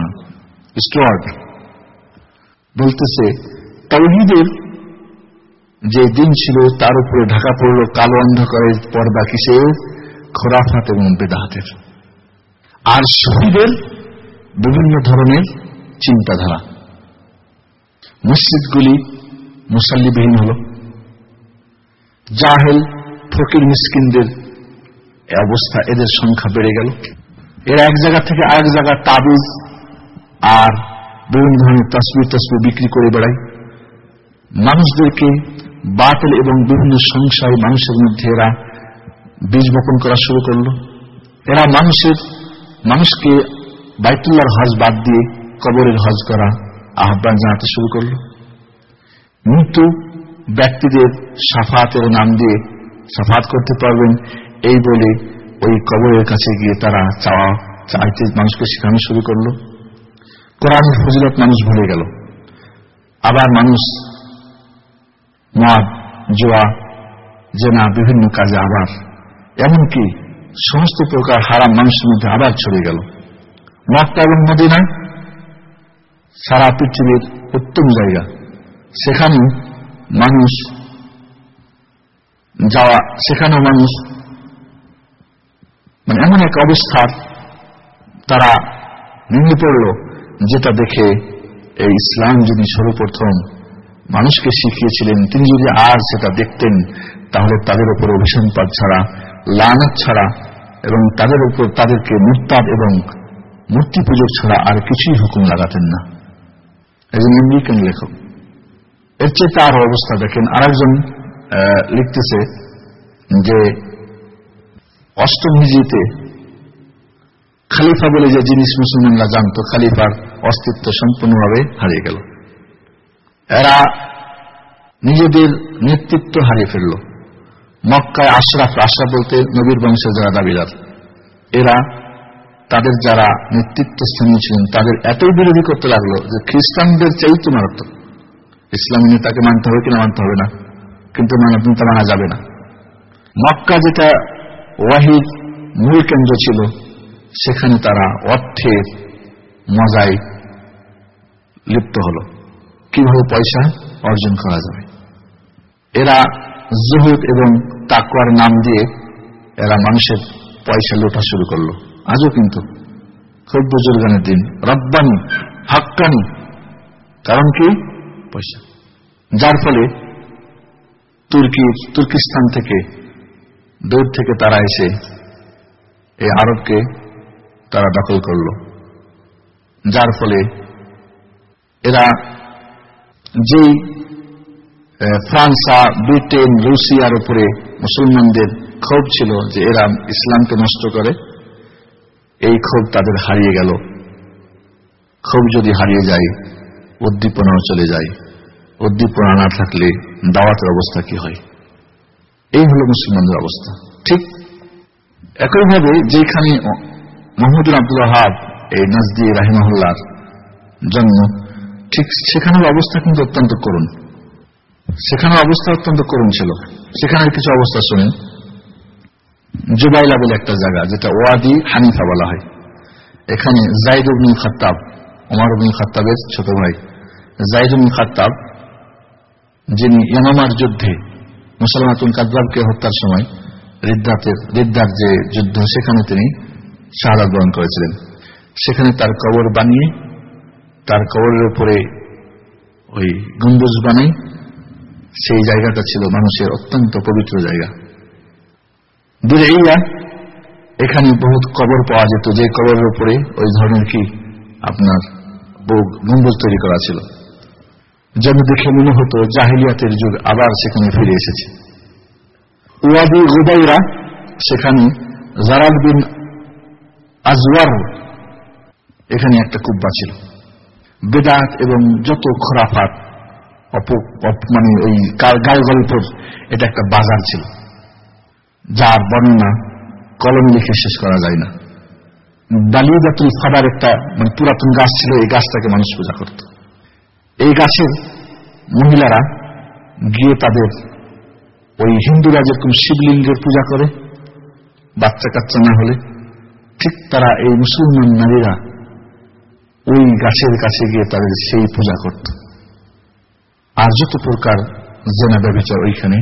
স্টুয়ার্ট বলতেছে তাওহিদের যে দিন ছিল, তার উপরে ঢাকা পড়ল কালো অন্ধকারের পর্দা কিসের খোরাফাত এবং বেদাহাতের আর শহীদের বিভিন্ন ধরনের চিন্তাধারা। মসজিদগুলি মুসাল্লিবিহীন হল। জাহেল, ফকির মিসকিনদের অবস্থা, এদের সংখ্যা বেড়ে গেল। এরা এক জায়গা থেকে আরেক জায়গা তাবিজ আর বিভিন্ন ধরনের তসবির তসবির বিক্রি করে বেড়ায়। মানুষদেরকে বাতিল এবং বিভিন্ন সংশয় মানুষের মধ্যে এরা বীজ বপন করা শুরু করল। এরা মানুষের, মানুষকে বাইতুল্লার হজ বাদ দিয়ে কবরের হজ করা আহ্বান জানাতে শুরু করল। মৃত্যু ব্যক্তিদের সাফাতের নাম দিয়ে সাফাত করতে পারবেন, এই বলে ওই কবরের কাছে গিয়ে তারা চাওয়া চাইতে মানুষকে শেখানো শুরু করল। কোরআনের ফজিলত মানুষ ভুলে গেল। আবার মানুষ মদ, জোয়া, জেনা, বিভিন্ন কাজে আবার। এমনকি সমস্ত প্রকার হারাম মানুষের মধ্যে আবার ছড়িয়ে গেল। মক্কা এবং মদিনা সারা পৃথিবীর উত্তম জায়গা। সেখানে মানুষ যাওয়া, সেখানেও মানুষ মানে এমন এক অবস্থার তারা নেমে পড়ল। যেটা দেখে এই ইসলাম যিনি সর্বপ্রথম মানুষকে শিখিয়েছিলেন, তিনি যদি আর সেটা দেখতেন, তাহলে তাদের উপর অভিসম্পাদ ছাড়া, লানত ছাড়া এবং তাদের উপর তাদেরকে মুরতাদ এবং মূর্তি পুজো ছাড়া আর কিছুই হুকুম লাগাতেন না। একজন আমেরিকান লেখক। এর চেয়ে তার অবস্থা দেখেন, আরেকজন লিখতেছে যে অষ্টম হিজিতে খালিফা বলে যে জিনিস মুসলমানরা জানত, খালিফার অস্তিত্ব সম্পূর্ণভাবে হারিয়ে গেল। এরা নিজেদের নেতৃত্ব হারিয়ে ফেলল। মক্কায় আশরাফ আশরাফ বলতে নবীর বংশের যারা দাবিদার, এরা তাদের যারা নেতৃত্ব স্থানীয় ছিলেন, তাদের এতই বিরোধী করতে লাগল যে খ্রিস্টানদের চাইতে মারাত্মক। ইসলামী নেতাকে মানতে হবে কিনা মানতে হবে না, কিন্তু তা মানা যাবে না। মক্কা যেটা ওয়াহিদ মূল কেন্দ্র ছিল সেখানে তারা অর্থের মজায় লিপ্ত হল। কীভাবে পয়সা অর্জন করা যাবে? এরা জহুদ এবং তাকুয়ার নাম দিয়ে এরা মানুষের পয়সা লোটা শুরু করল। আজও কিন্তু খুব বুজুর্গানের দিন। রব্বানি, হাক্কানি। কারণ কি? পয়সা। যার ফলে তুর্কি, তুর্কিস্তান থেকে, দূর থেকে তারা এসে এই আরবকে তারা দখল করল। যার ফলে এরা যেই ফ্রান্সা, ব্রিটেন, রুশিয়ার উপরে মুসলমানদের ক্ষোভ ছিল যে এরা ইসলামকে নষ্ট করে, এই ক্ষোভ তাদের হারিয়ে গেল। ক্ষোভ যদি হারিয়ে যায়, উদ্দীপনাও চলে যায়। উদ্দীপনা না থাকলে দাওয়াতের অবস্থা কি হয়? এই হল মুসলমানদের অবস্থা। ঠিক একইভাবে যেখানে মোহাম্মদুল আব্দুল হাব এই নাজদি রাহিমাহুল্লার জন্ম ঠিক সেখানের অবস্থা কিন্তু অত্যন্ত করুন সেখানে অবস্থা অত্যন্ত করুন ছিল। সেখানের কিছু অবস্থা শুনেন। জুবাইলা বলে একটা জায়গা যেটা ওয়াদি হানিফা বলা হয়। এখানে জাইদ উবনুল খাত্তাব ওমার উবনুল খাত্তাবের ছোট ভাই জাইদ উবনুল খাত্তাব, যিনি ইয়ামামার যুদ্ধে মুসলমাতুল কাদবাবকে হত্যার সময় রিদ্দাতের রিদ্দার যে যুদ্ধ, সেখানে তিনি শাহাদ গ্রহণ করেছিলেন। সেখানে তার কবর বানিয়ে, তার কবরের উপরে ওই গম্বুজ বানাই, সেই জায়গাটা ছিল মানুষের অত্যন্ত পবিত্র জায়গা। দূরে এখানে বহুত কবর পাওয়া যেত, যে কবরের উপরে ওই ধরনের কি আপনার গম্বুজ তৈরি করা ছিল। যেন দেখে মনে হতো জাহিলিয়াতের যুগ আবার সেখানে ফিরে এসেছে। ওয়াদি গুদাইরা সেখানে জারাদ বিন আজওয়ার, এখানে একটা কুব্বা ছিল। বেদাত এবং যত খরাফাত মানে ওই গায়ে গল্পের এটা একটা বাজার ছিল। যার বর্ণনা কলম লিখে শেষ করা যায় না। দালিয়াতুল ফাদার একটা মানে পুরাতন গাছ ছিল, এই গাছটাকে মানুষ পূজা করত। এই গাছের মহিলারা গিয়ে তাদের ওই হিন্দুরা যেরকম শিবলিঙ্গের পূজা করে বাচ্চা কাচ্চা না হলে ঠিক তারা এই মুসলমান নারীরা ওই গাছের কাছে গিয়ে তাদের সেই পূজা করত। আর যত প্রকার জেনা ব্যবচার ওইখানে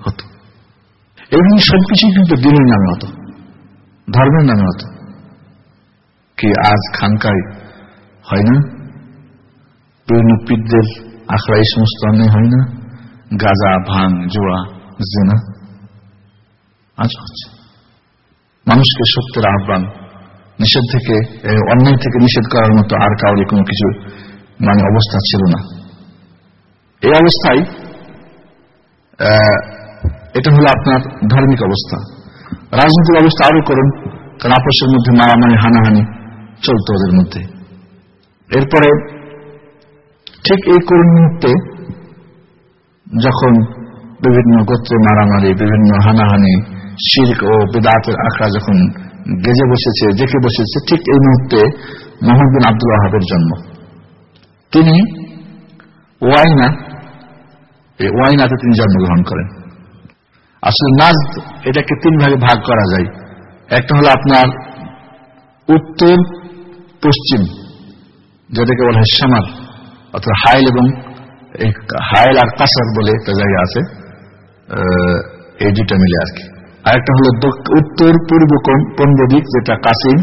হতো। এবং সবকিছুই কিন্তু দিনের নামে হতো, ধর্মের নামে হতো। কি আজ খানকায় হয় না? বিভিন্ন আখড়া এই সমস্ত হয় না? গাজা, ভাং জোড়া জেনা আজ হচ্ছে। মানুষকে সত্যের আহ্বান নিষেধ থেকে অন্যায় থেকে নিষেধ করার মতো আর কাউরি কোনো কিছু মানে অবস্থা ছিল না। এই অবস্থায় এটা হলো আপনার ধার্মিক অবস্থা। রাজনৈতিক অবস্থা আরও করুন, কারণ আপসের মধ্যে মারামারি, হানাহানি চলত ওদের মধ্যে। এরপরে, ঠিক এই করুন মুহূর্তে, যখন বিভিন্ন গোত্রে মারামারি, বিভিন্ন হানাহানি, শির্ক ও বেদাতের আখড়া যখন গেজে বসেছে জেকে বসেছে, ঠিক এই মুহূর্তে মোহাম্মদ আব্দুল আহাবের জন্ম। তিনি ওয়াইনা, এই ওয়াইনাতে তিনি জন্মগ্রহণ করেন। আসলে নাজ এটাকে তিন ভাগে ভাগ করা যায়। একটা হলো আপনার উত্তর, পশ্চিম, যেটাকে বলা হয় সামার অর্থাৎ হাইল এবং হাইল আর কাসার বলে একটা জায়গা আছে। এই দুটা মিলে আর কি। আরেকটা হলো উত্তর পূর্ব পূর্ব যেটা কাসিম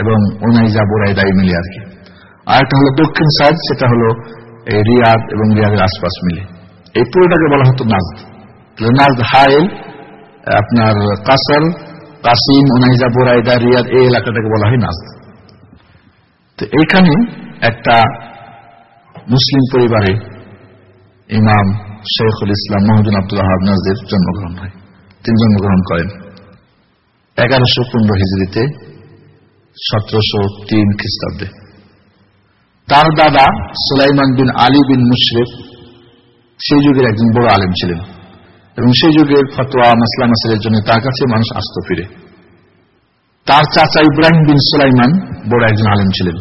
এবং ওনাইজা বোরাইদাই মিলে আর কি। আরেকটা হলো দক্ষিণ সাইড, সেটা হলো রিয়াদ এবং রিয়াদের আশপাশ মিলে। এই পুরোটাকে বলা হতো নাজদ। নাজদ হাইল, আপনার কাসার, কাসিম ওনাইজা বোরাইদা, রিয়াদ, এই এলাকাটাকে বলা হয় নাজদ। তো এইখানে একটা মুসলিম পরিবারে ইমাম শেখুল ইসলাম মহদিন আব্দুল আহাব নাজদের জন্মগ্রহণ হয়। তিনি জন্মগ্রহণ করেন। এগারোশো পনেরো হিজড়িতে, সতেরোশো তিন খ্রিস্টাব্দে। তার দাদা সুলাইমান বিন আলী বিন মুশরেফ সেই যুগের একজন বড় আলেম ছিলেন এবং সেই যুগের ফতোয়া মাসলা মাসের জন্য তার কাছে মানুষ আসত ফিরে। তার চাচা ইব্রাহিম বিন সুলাইমান বড় একজন আলেম ছিলেন।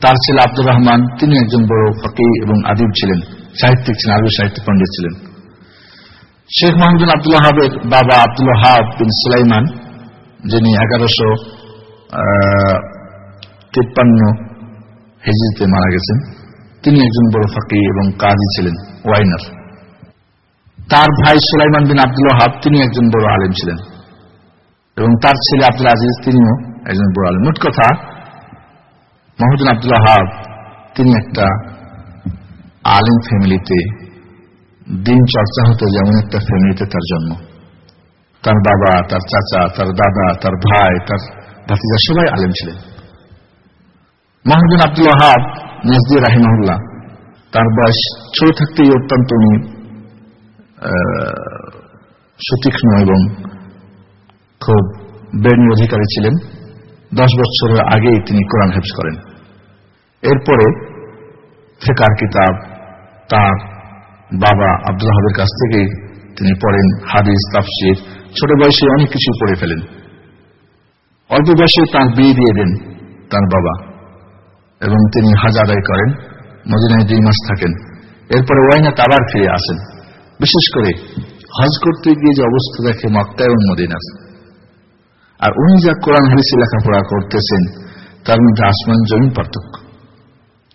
তার ছেলে আব্দুর রহমান, তিনি একজন বড় ফকি এবং আদিব ছিলেন, সাহিত্যিক ছিলেন, আরবি সাহিত্য পণ্ডিত ছিলেন। শেখ মোহাম্মদ আব্দুল হাবের বাবা আব্দুল হাব বিন সুলাইমান, যিনি এগারোশো তিপ্পান্ন হেজিতে মারা গেছেন। তিনি একজন বড় ফাঁকি এবং কাজী ছিলেন, ওয়াইনার। তার ভাই সুলাইমান বিন আব্দুল হাব তিনি একজন বড় আলেম ছিলেন। এবং তার ছেলে আব্দুল আজিজ তিনিও একজন বড় আলেম। মোট কথা মহদিন আব্দুল হাব তিনি একটা আলিম ফ্যামিলিতে দিন চর্চা হতো যেমন একটা ফ্যামিলিতে তার জন্ম। তার বাবা, তার চাচা, তার দাদা, তার ভাই, তার ভাতিজা সবাই আলেম ছিলেন। মাহমুদিন আব্দুল হাব নজদি রাহিমহুল্লাহ, তার বয়স ছোট থাকতেই অত্যন্ত উনি সুতীক্ষ্ণ এবং খুব বেণী অধিকারী ছিলেন। দশ বছরের আগেই তিনি কোরআন হেফজ করেন। এরপরে ফেকার কিতাব, তার বাবা আব্দুল হাবের কাছ থেকেই তিনি পড়েন হাদিস, তাফসির। ছোট বয়সে অনেক কিছু পড়ে ফেলেন। অল্প বয়সে তার বিয়ে দিয়ে দেন তার বাবা এবং তিনি হাজ আদায় করেন, মদিনায় দুই মাস থাকেন। এরপরে ওয়াইনাতে আবার ফিরে আসেন। বিশেষ করে হজ করতে গিয়ে যে অবস্থা দেখে মক্কা এবং মদিনার আর উনি যা কোরআন হারিসে লেখাপড়া করতেছেন, তার মধ্যে আসমান জমিন পার্থক্য।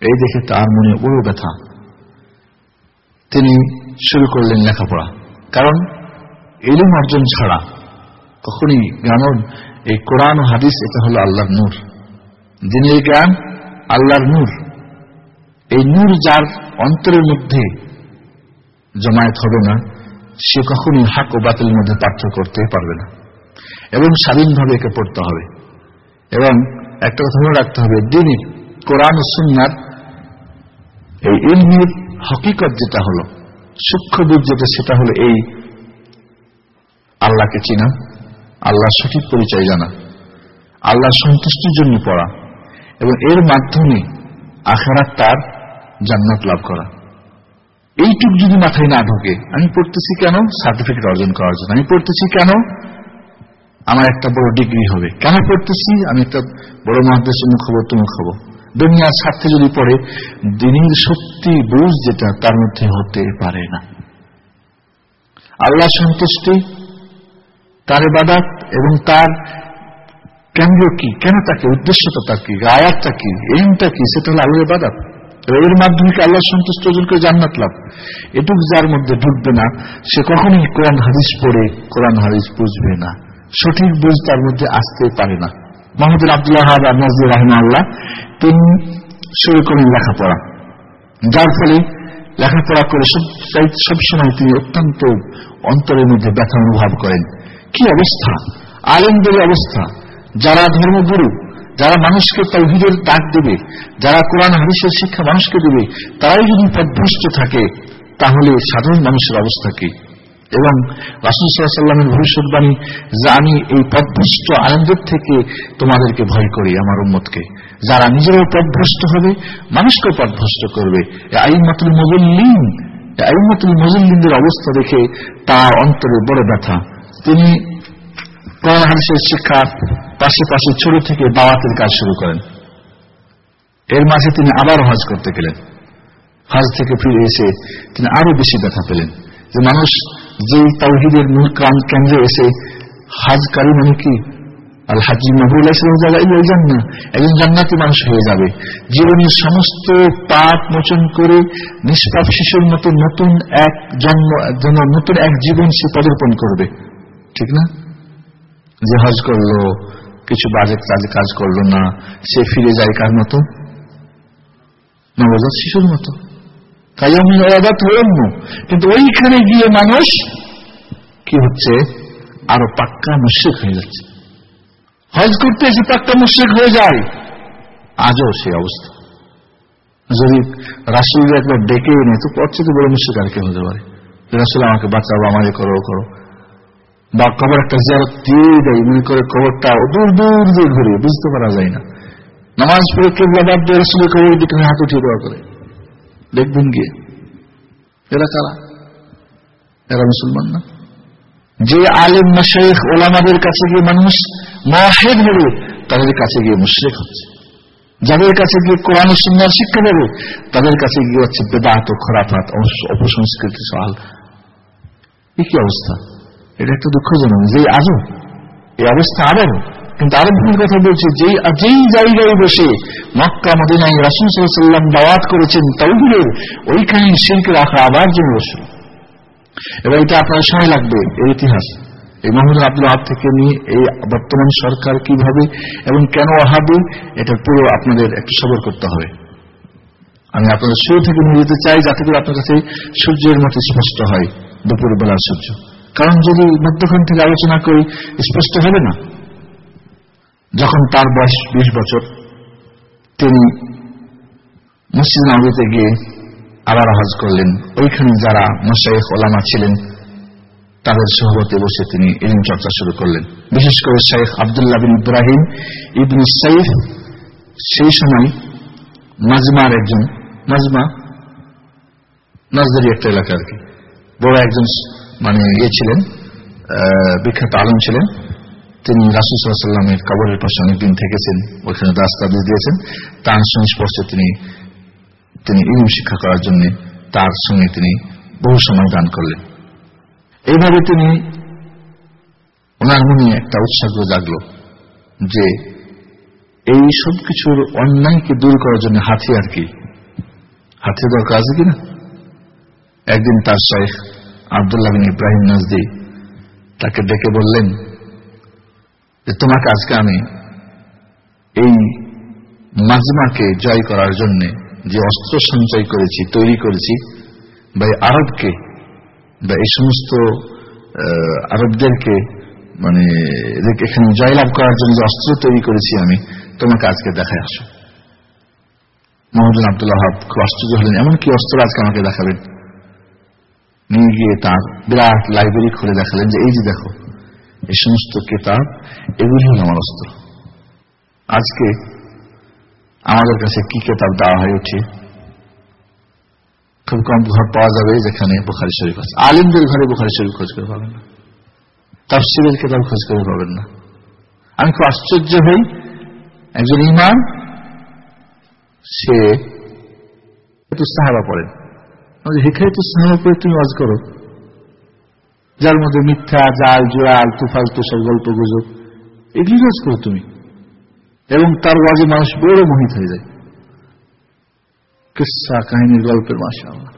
এই দেখে তার মনে বড় ব্যথা। তিনি শুরু করলেন লেখাপড়া। কারণ এলিম অর্জন ছাড়া কখনই জ্ঞান এই কোরআন হাদিস, এটা হলো আল্লাহর নূর। দিনের জ্ঞান, আল্লাহর নূর। এই নূর যার অন্তরের মধ্যে জমায়েত হবে না, সে কখনই হাক ও বাতিলের মধ্যে পার্থক্য করতে পারবে না। এবং স্বাধীনভাবে একে পড়তে হবে। এবং একটা কথা মনে রাখতে হবে দিনই কোরআন সুন্নার এই ইলমির হকিকত যেটা হলো সূক্ষ্ম সূক্ষ্মবোধ যেটা, সেটা হলো এই, আল্লাহকে চিনা, আল্লাহর সঠিক পরিচয় জানা, আল্লাহর সন্তুষ্টির জন্য পড়া, এবং এর মাধ্যমে আখারাত তার জান্নাত লাভ করা। এইটুক যদি মাথায় না ঢোকে, আমি পড়তেছি কেন? সার্টিফিকেট অর্জন করার জন্য। আমি পড়তেছি কেন? আমার একটা বড় ডিগ্রি হবে। কেন পড়তেছি? আমি একটা বড় মহাদেশের মুখ হব তুমুখ হব দুনিয়ার স্বার্থে যদি পড়ে, দিনের সত্যি বুঝ যেটা, তার মধ্যে হতে পারে না। আল্লাহ সন্তুষ্টি, তার বাদাত এবং তার কেন্দ্র কি? কেন তাকে উদ্দেশ্যটা তার কি? আয়াতটা কি? এইমটা কি? সেটা হলো আল্লাহ বাদাত এর মাধ্যমে আল্লাহ সন্তুষ্ট অর্জন করে জান্নাত লাভ? এটুক যার মধ্যে ঢুকবে না, সে কখনই কোরআন হাদিস পড়ে কোরআন হাদিস বুঝবে না। সঠিক বুঝ তার মধ্যে আসতে পারে না। মোহাম্মদ আবদুল্লাহ নজরুল রাহমা আল্লাহ তিনি শুরু করেন লেখাপড়া। যার ফলে লেখাপড়া করে সবসময় তিনি অত্যন্ত অন্তরের মধ্যে ব্যথা অনুভব করেন। কি অবস্থা? আলেমদের অবস্থা। যারা ধর্মগুরু, যারা মানুষকে তৌহিদের ডাক দেবে, যারা কোরআন, হাদিসের শিক্ষা মানুষকে দেবে, তারাই যদি পদভ্রষ্ট থাকে, তাহলে সাধারণ মানুষের অবস্থা কি? এবং রাসুলসাল্লামের ভবিষ্যৎবাণী যে আমি এই পদভ্রষ্ট আনন্দের থেকে তোমাদেরকে ভয় করি আমার উম্মতকে। যারা নিজেরাও পদভ্রষ্ট হবে, মানুষকেও পদভ্রষ্ট করবে। আইমাতুল মজুল্লিন আইমাতুল মজুল্লিনদের অবস্থা দেখে তার অন্তরে বড় ব্যথা। তিনি কোরআন হাদিসের শিক্ষার পাশে পাশে ছোট থেকে দাওয়াতের কাজ শুরু করেন। এর মাঝে তিনি আবার হজ করতে গেলেন। হজ থেকে ফিরে এসে তিনি আরও বেশি ব্যথা পেলেন। যে মানুষ যে তাওহিদের মূল ক্রাম কেন্দ্রে এসে হাজকারী মানে কি? আল হাজি জান্না একজন জান্নাতি মানুষ হয়ে যাবে। জীবনের সমস্ত পাপ মোচন করে নিষ্পাপ শিশুর মতো নতুন এক জন্ম নতুন এক জীবন সে পদার্পণ করবে। ঠিক না? যে হজ করল, কিছু বাজে কাজে, কাজ করল না, সে ফিরে যায় কার মতো? নবজাত শিশুর মতো। আমি অবাদ অন্য কিন্তু ওইখানে গিয়ে মানুষ কি হচ্ছে? আরও পাক্কা মুশেক হয়ে যাচ্ছে। হজ করতে এসে পাক্কা মুশেক হয়ে যায়। আজও সে অবস্থা। যদি রাসুল একবার ডেকে এনে, তো পর থেকে বড় মুশেক আর কে হতে পারে। রাসুল, আমাকে বাঁচাবো আমাকে করো করো। বা কবর একটা জিয়ারত দিয়ে দেয়, মনে করে কবরটা দূর দূর দিয়ে ঘুরে, বুঝতে পারা যায় না। নামাজ পড়ে কেবলা বাদ দিয়ে রসুলের কবরের দিকে হাত উঠিয়ে দেওয়া করে। দেখবেন গিয়ে এরা কারা? এরা মুসলমান না? যে আলিম মশেখ ওলামাদের কাছে গিয়ে মানুষ মহেদ হবে, তাদের কাছে গিয়ে মুশ্রেক হচ্ছে। যাদের কাছে গিয়ে কোরআন সুন্দর শিক্ষা দেবে, তাদের কাছে গিয়ে হচ্ছে বেদাত ও খরাফাত অপসংস্কৃতি সহাল কি অবস্থা? এটা একটা দুঃখজনক যে আজও এই অবস্থা আরও কিন্তু আরও ভুল কথা বলছে, যেই যেই জায়গায় বসে মক্কা, মদিনায় রাসুল সাল্লাম দাওয়াত করেছেন তৌহিদের ওইখানে শিল্প রাখা আবার জন্য বসল। এবার এটা আপনার সময় লাগবে এই ইতিহাস। এই মোহাম্মদ আব্দুল আহ থেকে নিয়ে এই বর্তমান সরকার কীভাবে এবং কেন অহাবে এটা পুরো আপনাদের একটু সবর করতে হবে। আমি আপনাদের শুরু থেকে নিয়ে যেতে চাই, যাতে করে আপনার কাছে সূর্যের মতো স্পষ্ট হয় দুপুর বেলার সূর্য। কারণ যদি মধ্যখান থেকে আলোচনা করি, স্পষ্ট হবে না? যখন তার বয়স বিশ বছর, তিনি মসজিদ নবীতে গিয়ে আবার হজ করলেন। ওইখানে যারা মোশাইফ ওলামা ছিলেন, তাদের সহবতে বসে তিনি ইলিম চর্চা শুরু করলেন। বিশেষ করে শেখ আবদুল্লাহ বিন ইব্রাহিম ইবন সাইফ, সেই সময় মাজমার একজন, মাজমা নজদারি একটা এলাকা আর কি। বড় একজন মানে ইয়ে ছিলেন বিখ্যাত আলম ছিলেন। তিনি রাসুসাল্লামের কবরের পাশে অনেকদিন থেকেছেন, ওইখানে দাস্তাবিজ দিয়েছেন। তার সংস্পর্শে তিনি তিনি ইলম শিক্ষা করার জন্য তার সঙ্গে তিনি বহু সময় দান করলেন। এইভাবে তিনি ওনার মনে একটা উৎসাহ জাগল যে এই সব কিছুর অন্যায়কে দূর করার জন্য হাতিয়ার কি। হাতিয়ার দরকার আছে কিনা একদিন তার শেখ আবদুল্লাহ ইব্রাহিম নাজদি তাকে ডেকে বললেন যে তোমাকে আজকে আমি এই মাজমাকে জয় করার জন্য যে অস্ত্র সঞ্চয় করেছি, তৈরি করেছি, বা এই আরবকে, বা এই সমস্ত আরবদেরকে মানে এখানে জয়লাভ করার জন্য যে অস্ত্র তৈরি করেছি আমি, তোমাকে আজকে দেখায় আসো। মোহাম্মদ আবদুল্লাহ খুব আশ্চর্য হলেন, এমন কি অস্ত্র আজকে আমাকে দেখাবেন নিয়ে গিয়ে তার বিরাট লাইব্রেরি খুলে দেখালেন যে, এই যে দেখো এই সমস্ত কেতাব এগুলি হল আমার অস্ত্র আজকে আমাদের কাছে কি কেতাব দেওয়া হয়ে ওঠে খুব কম ঘর পাওয়া যাবে যেখানে বুখারি শরীফ আছে। আলিমদের ঘরে বুখারি শরীফ খোঁজ করে পাবেন না। তাফসিরের কেতাব খোঁজ করে পাবেন না। আমি খুব আশ্চর্য হই। একজন ইমাম, সে সাহাবা পড়েন। হেখায়তু সাহাবা পড়ে তুমি ওয়াজ করো। যার মধ্যে মিথ্যা, জাল জোয়াল তুফালতু সব গল্প, গুজব এগুলি রোজ করো তুমি। এবং তার ওয়াজে মানুষ বড় মোহিত হয়ে যায়। কিসা কাহিনীর গল্পের মাসা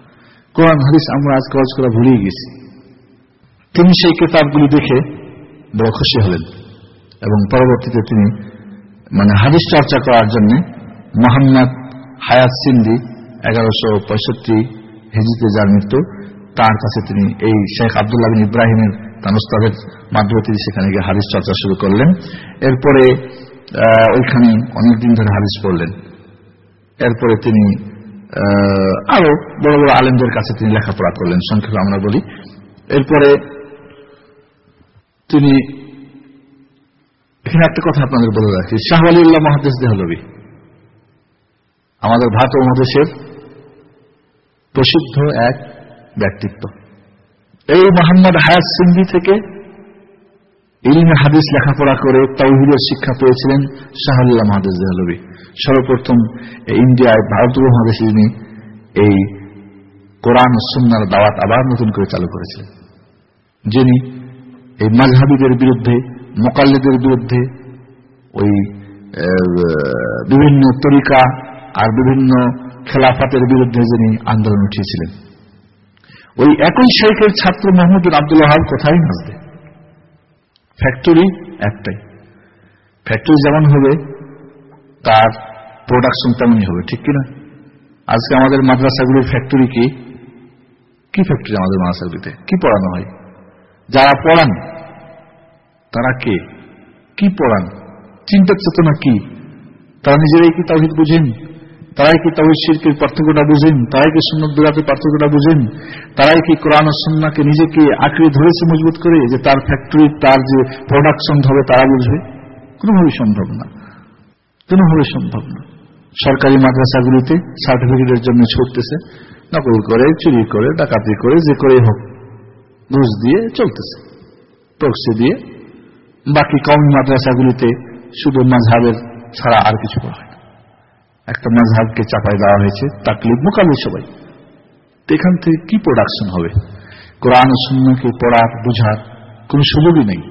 কোরআন, হাদিস আমরা আজ কাজ করা ভুলিয়ে গেছি। তিনি সেই কেতাবগুলি দেখে বড় খুশি হলেন। এবং পরবর্তীতে তিনি মানে হাদিস চর্চা করার জন্য মোহাম্মদ হায়াত সিন্দি এগারোশো পঁয়ষট্টি হেজিতে যার মৃত্যু তার কাছে তিনি এই শেখ আবদুল্লাহ বিন ইব্রাহিমের তানুস্তাদের মাধ্যমে তিনি সেখানে গিয়ে হাদিস চর্চা শুরু করলেন। এরপরে ওইখানে অনেকদিন ধরে হাদিস পড়লেন। এরপরে তিনি আরও বড় বড় আলেমদের কাছে তিনি লেখাপড়া করলেন, সংক্ষেপে আমরা বলি। এরপরে তিনি, এখানে একটা কথা আপনাদের বলে রাখি। শাহ আলিউল্লাহ মহাদেশ দেহলবী আমাদের ভারত মহাদেশের প্রসিদ্ধ এক ব্যক্তিত্ব। এই মোহাম্মদ হায়াত সিন্ধি থেকে ইলিমে হাদিস লেখাপড়া করে তৌহিদের শিক্ষা পেয়েছিলেন শাহুল্লাহ মহাদেশ দেহলবী সর্বপ্রথম ইন্ডিয়ায় ভারত উপমহাদেশে যিনি এই কোরআন সুন্নার দাওয়াত আবার নতুন করে চালু করেছিলেন। যিনি এই মাঝহাবিদের বিরুদ্ধে, মোকাল্লিদের বিরুদ্ধে ওই বিভিন্ন তরিকা আর বিভিন্ন খেলাফাতের বিরুদ্ধে যিনি আন্দোলন উঠিয়েছিলেন। ওই একই শেখের ছাত্র মোহাম্মদ আব্দুল হাব কোথায় নাচবে ফ্যাক্টরি একটাই। ফ্যাক্টরি যেমন হবে, তার প্রোডাকশন তেমনই হবে, ঠিক কিনা? আজকে আমাদের মাদ্রাসাগুলির ফ্যাক্টরি কি? কি ফ্যাক্টরি আমাদের মাদ্রাসাগুলিতে? কি পড়ানো হয়? যারা পড়ান, তারা কে? কি পড়ান? চিন্তা চেতনা কি? তারা নিজেরাই কি তাহিদ বুঝেন? তারাই কি তাহিদ শিল্পের পার্থক্যটা বুঝেন? তারাই কি সুন্নত বিরাটের পার্থক্যটা বুঝেন? তারাই কি কোরআন সন্নাকে নিজেকে আঁকড়ে ধরেছে, মজবুত করে যে তার ফ্যাক্টরি, তার যে প্রোডাকশন হবে, তারা বুঝবে? কোনোভাবেই সম্ভব না। কোনোভাবে সম্ভব না। সরকারি মাদ্রাসাগুলিতে সার্টিফিকেটের জন্য ছুটতেছে, নকল করে, চুরি করে, ডাকাতি করে, যে করে হোক, ঘুষ দিয়ে চলতেছে। প্রক্সি দিয়ে। বাকি কম মাদ্রাসাগুলিতে শুধু মাঝহাবের ছাড়া আর কিছু হয় একটা মাঝহাবকে চাপাই দেওয়া হয়েছে তাকলিফ মোকাবিল সবাই। তো এখান থেকে কি প্রোডাকশন হবে? কোরআন শূন্যকে পড়ার, বুঝার কোন সুযোগই নেই।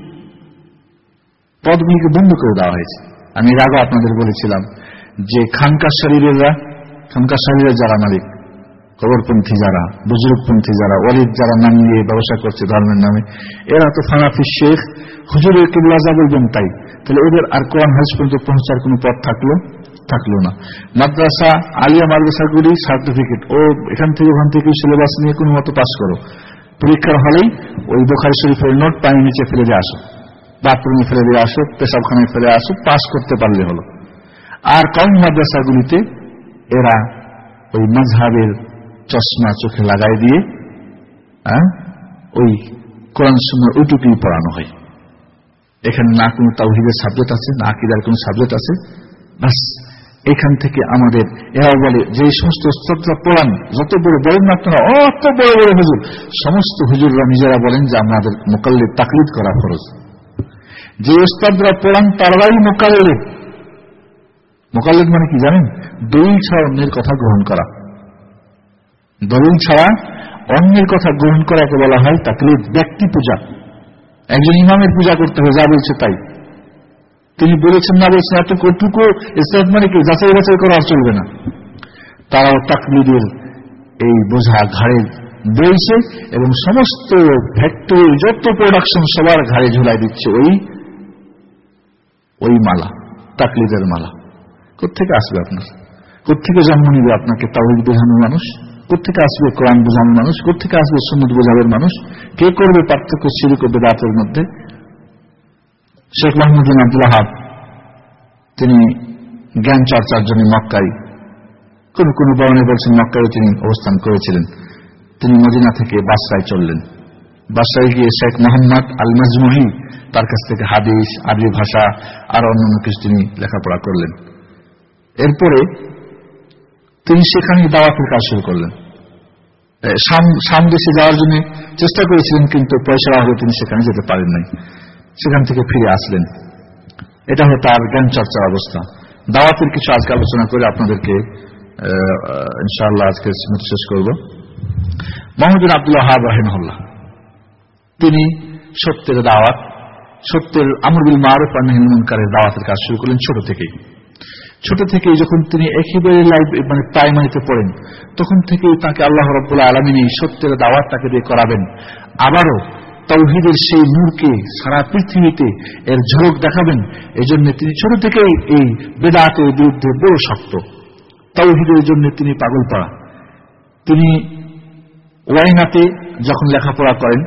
পদগুলিকে বন্ধ করে দেওয়া হয়েছে। আমি এর আগে আপনাদের বলেছিলাম যে খানকার শরীরেরা, খানকার শরীরের যারা মালিক কবরপন্থী যারা, বুজুর্গপন্থী যারা, ওয়ালিদ যারা নাম নিয়ে ব্যবসা করছে ধর্মের নামে, এরা তো ফানাফি শেখ, হুজুরের কেবলা যা বলবেন তাই। তাহলে ওদের আর কোরআন হাজ পর্যন্ত পৌঁছার কোন পথ থাকল? থাকল না। মাদ্রাসা, আলিয়া মাদ্রাসাগুলি সার্টিফিকেট ও এখান থেকে ওখান থেকে সিলেবাস নিয়ে কোনো মতো পাস করো। পরীক্ষার হলেই ওই বোখারি শরীফের নোট পানি নিচে ফেলে দিয়ে আসো। বাথরুমে ফেলে দিয়ে আসো, পেশাবখানায় ফেলে আসো পাস করতে পারলে হলো। আর কম মাদ্রাসাগুলিতে এরা ওই মাঝহাবের চশমা চোখে লাগাই দিয়ে ওই কোরআন সময় ওইটুকুই পড়ানো হয়। এখানে না কোনো তাওহিদের সাবজেক্ট আছে, না আকিদার কোন সাবজেক্ট আছে। এখান থেকে আমাদের, এরা বলে, যে সমস্ত ওস্তাদরা পড়ান, যত বড় বলেন না আপনারা অত বড় বড় হুজুর। সমস্ত হুজুররা নিজেরা বলেন যে আমাদের মোকাল্লে তাকলিদ করা খরচ যে ওস্তাদরা পড়ান, তারাই মোকাল্লে মোকাল্লেদ মানে কি জানেন? দলিল ছাড়া অন্যের কথা গ্রহণ করা। দলিল ছাড়া অন্যের কথা গ্রহণ করাকে বলা হয় তাকলিদ, ব্যক্তি পূজা। একজন ইমামের পূজা করতে হবে, যা বলছে তাই। তিনি বলেছেন, না, বলছেন, এত কটুকু ইসলাম মানে কি? যাচাই বাছাই করা চলবে না। তারাও তাকলিদের এই বোঝা ঘাড়ে বইছে এবং সমস্ত ফ্যাক্টরি যত প্রোডাকশন সবার ঘাড়ে ঝুলাই দিচ্ছে, ওই ওই মালা, তাকলিদের মালা। কোথেকে আসবে আপনার? কোথেকে জন্ম নিবে আপনাকে তাওহিদ বোঝানোর মানুষ? কোথেকে আসবে কোরআন বোঝানোর মানুষ? কোথেকে আসবে সুন্নত বোঝাবের মানুষ? কে করবে পার্থক্য শুরু করবে রাতের মধ্যে? শেখ মাহমুদিন আব্দুল তিনি জ্ঞান চর্চার জন্য মক্কাই কোন কোন বর্ণে বলছেন মক্কায় তিনি অবস্থান করেছিলেন। তিনি মদিনা থেকে বাসরায় চললেন। বাসরায় গিয়ে শেখ মোহাম্মদ আল মজমুহি তার কাছ থেকে হাদিস, আরবি ভাষা, আর অন্যান্য কিছু তিনি লেখাপড়া করলেন। এরপরে তিনি সেখানে দাওয়াতের কাজ শুরু করলেন। সাম দেশে যাওয়ার জন্য চেষ্টা করেছিলেন, কিন্তু পয়সার অভাবে তিনি সেখানে যেতে পারেন নাই। সেখান থেকে ফিরে আসলেন। এটা হলো তার জ্ঞান চর্চার অবস্থা। দাওয়াতের কিছু আজকে আলোচনা করে আপনাদেরকে ইনশাআল্লাহ আজকে শেষ করব। মোহাম্মদ আব্দুল্লাহ রাহিমহল্লা তিনি সত্যের দাওয়াত, সত্যের আমরুল মারুফ আনহিমুনকারের দাওয়াতের কাজ শুরু করলেন ছোট থেকেই। ছোট থেকে যখন তিনি একেবারে লাইফ মানে প্রাইমারিতে পড়েন, তখন থেকেই তাকে আল্লাহ রব্বুল্লাহ আলমিন সত্যের দাওয়াত তাকে দিয়ে করাবেন। আবারও তৌহিদের সেই নূরকে সারা পৃথিবীতে এর ঝলক দেখাবেন এই জন্য তিনি ছোট থেকেই এই বেদাতের বিরুদ্ধে বড় শক্ত। তৌহিদের জন্য তিনি পাগল পড়া। তিনি ওয়াইনাতে যখন লেখাপড়া করেন,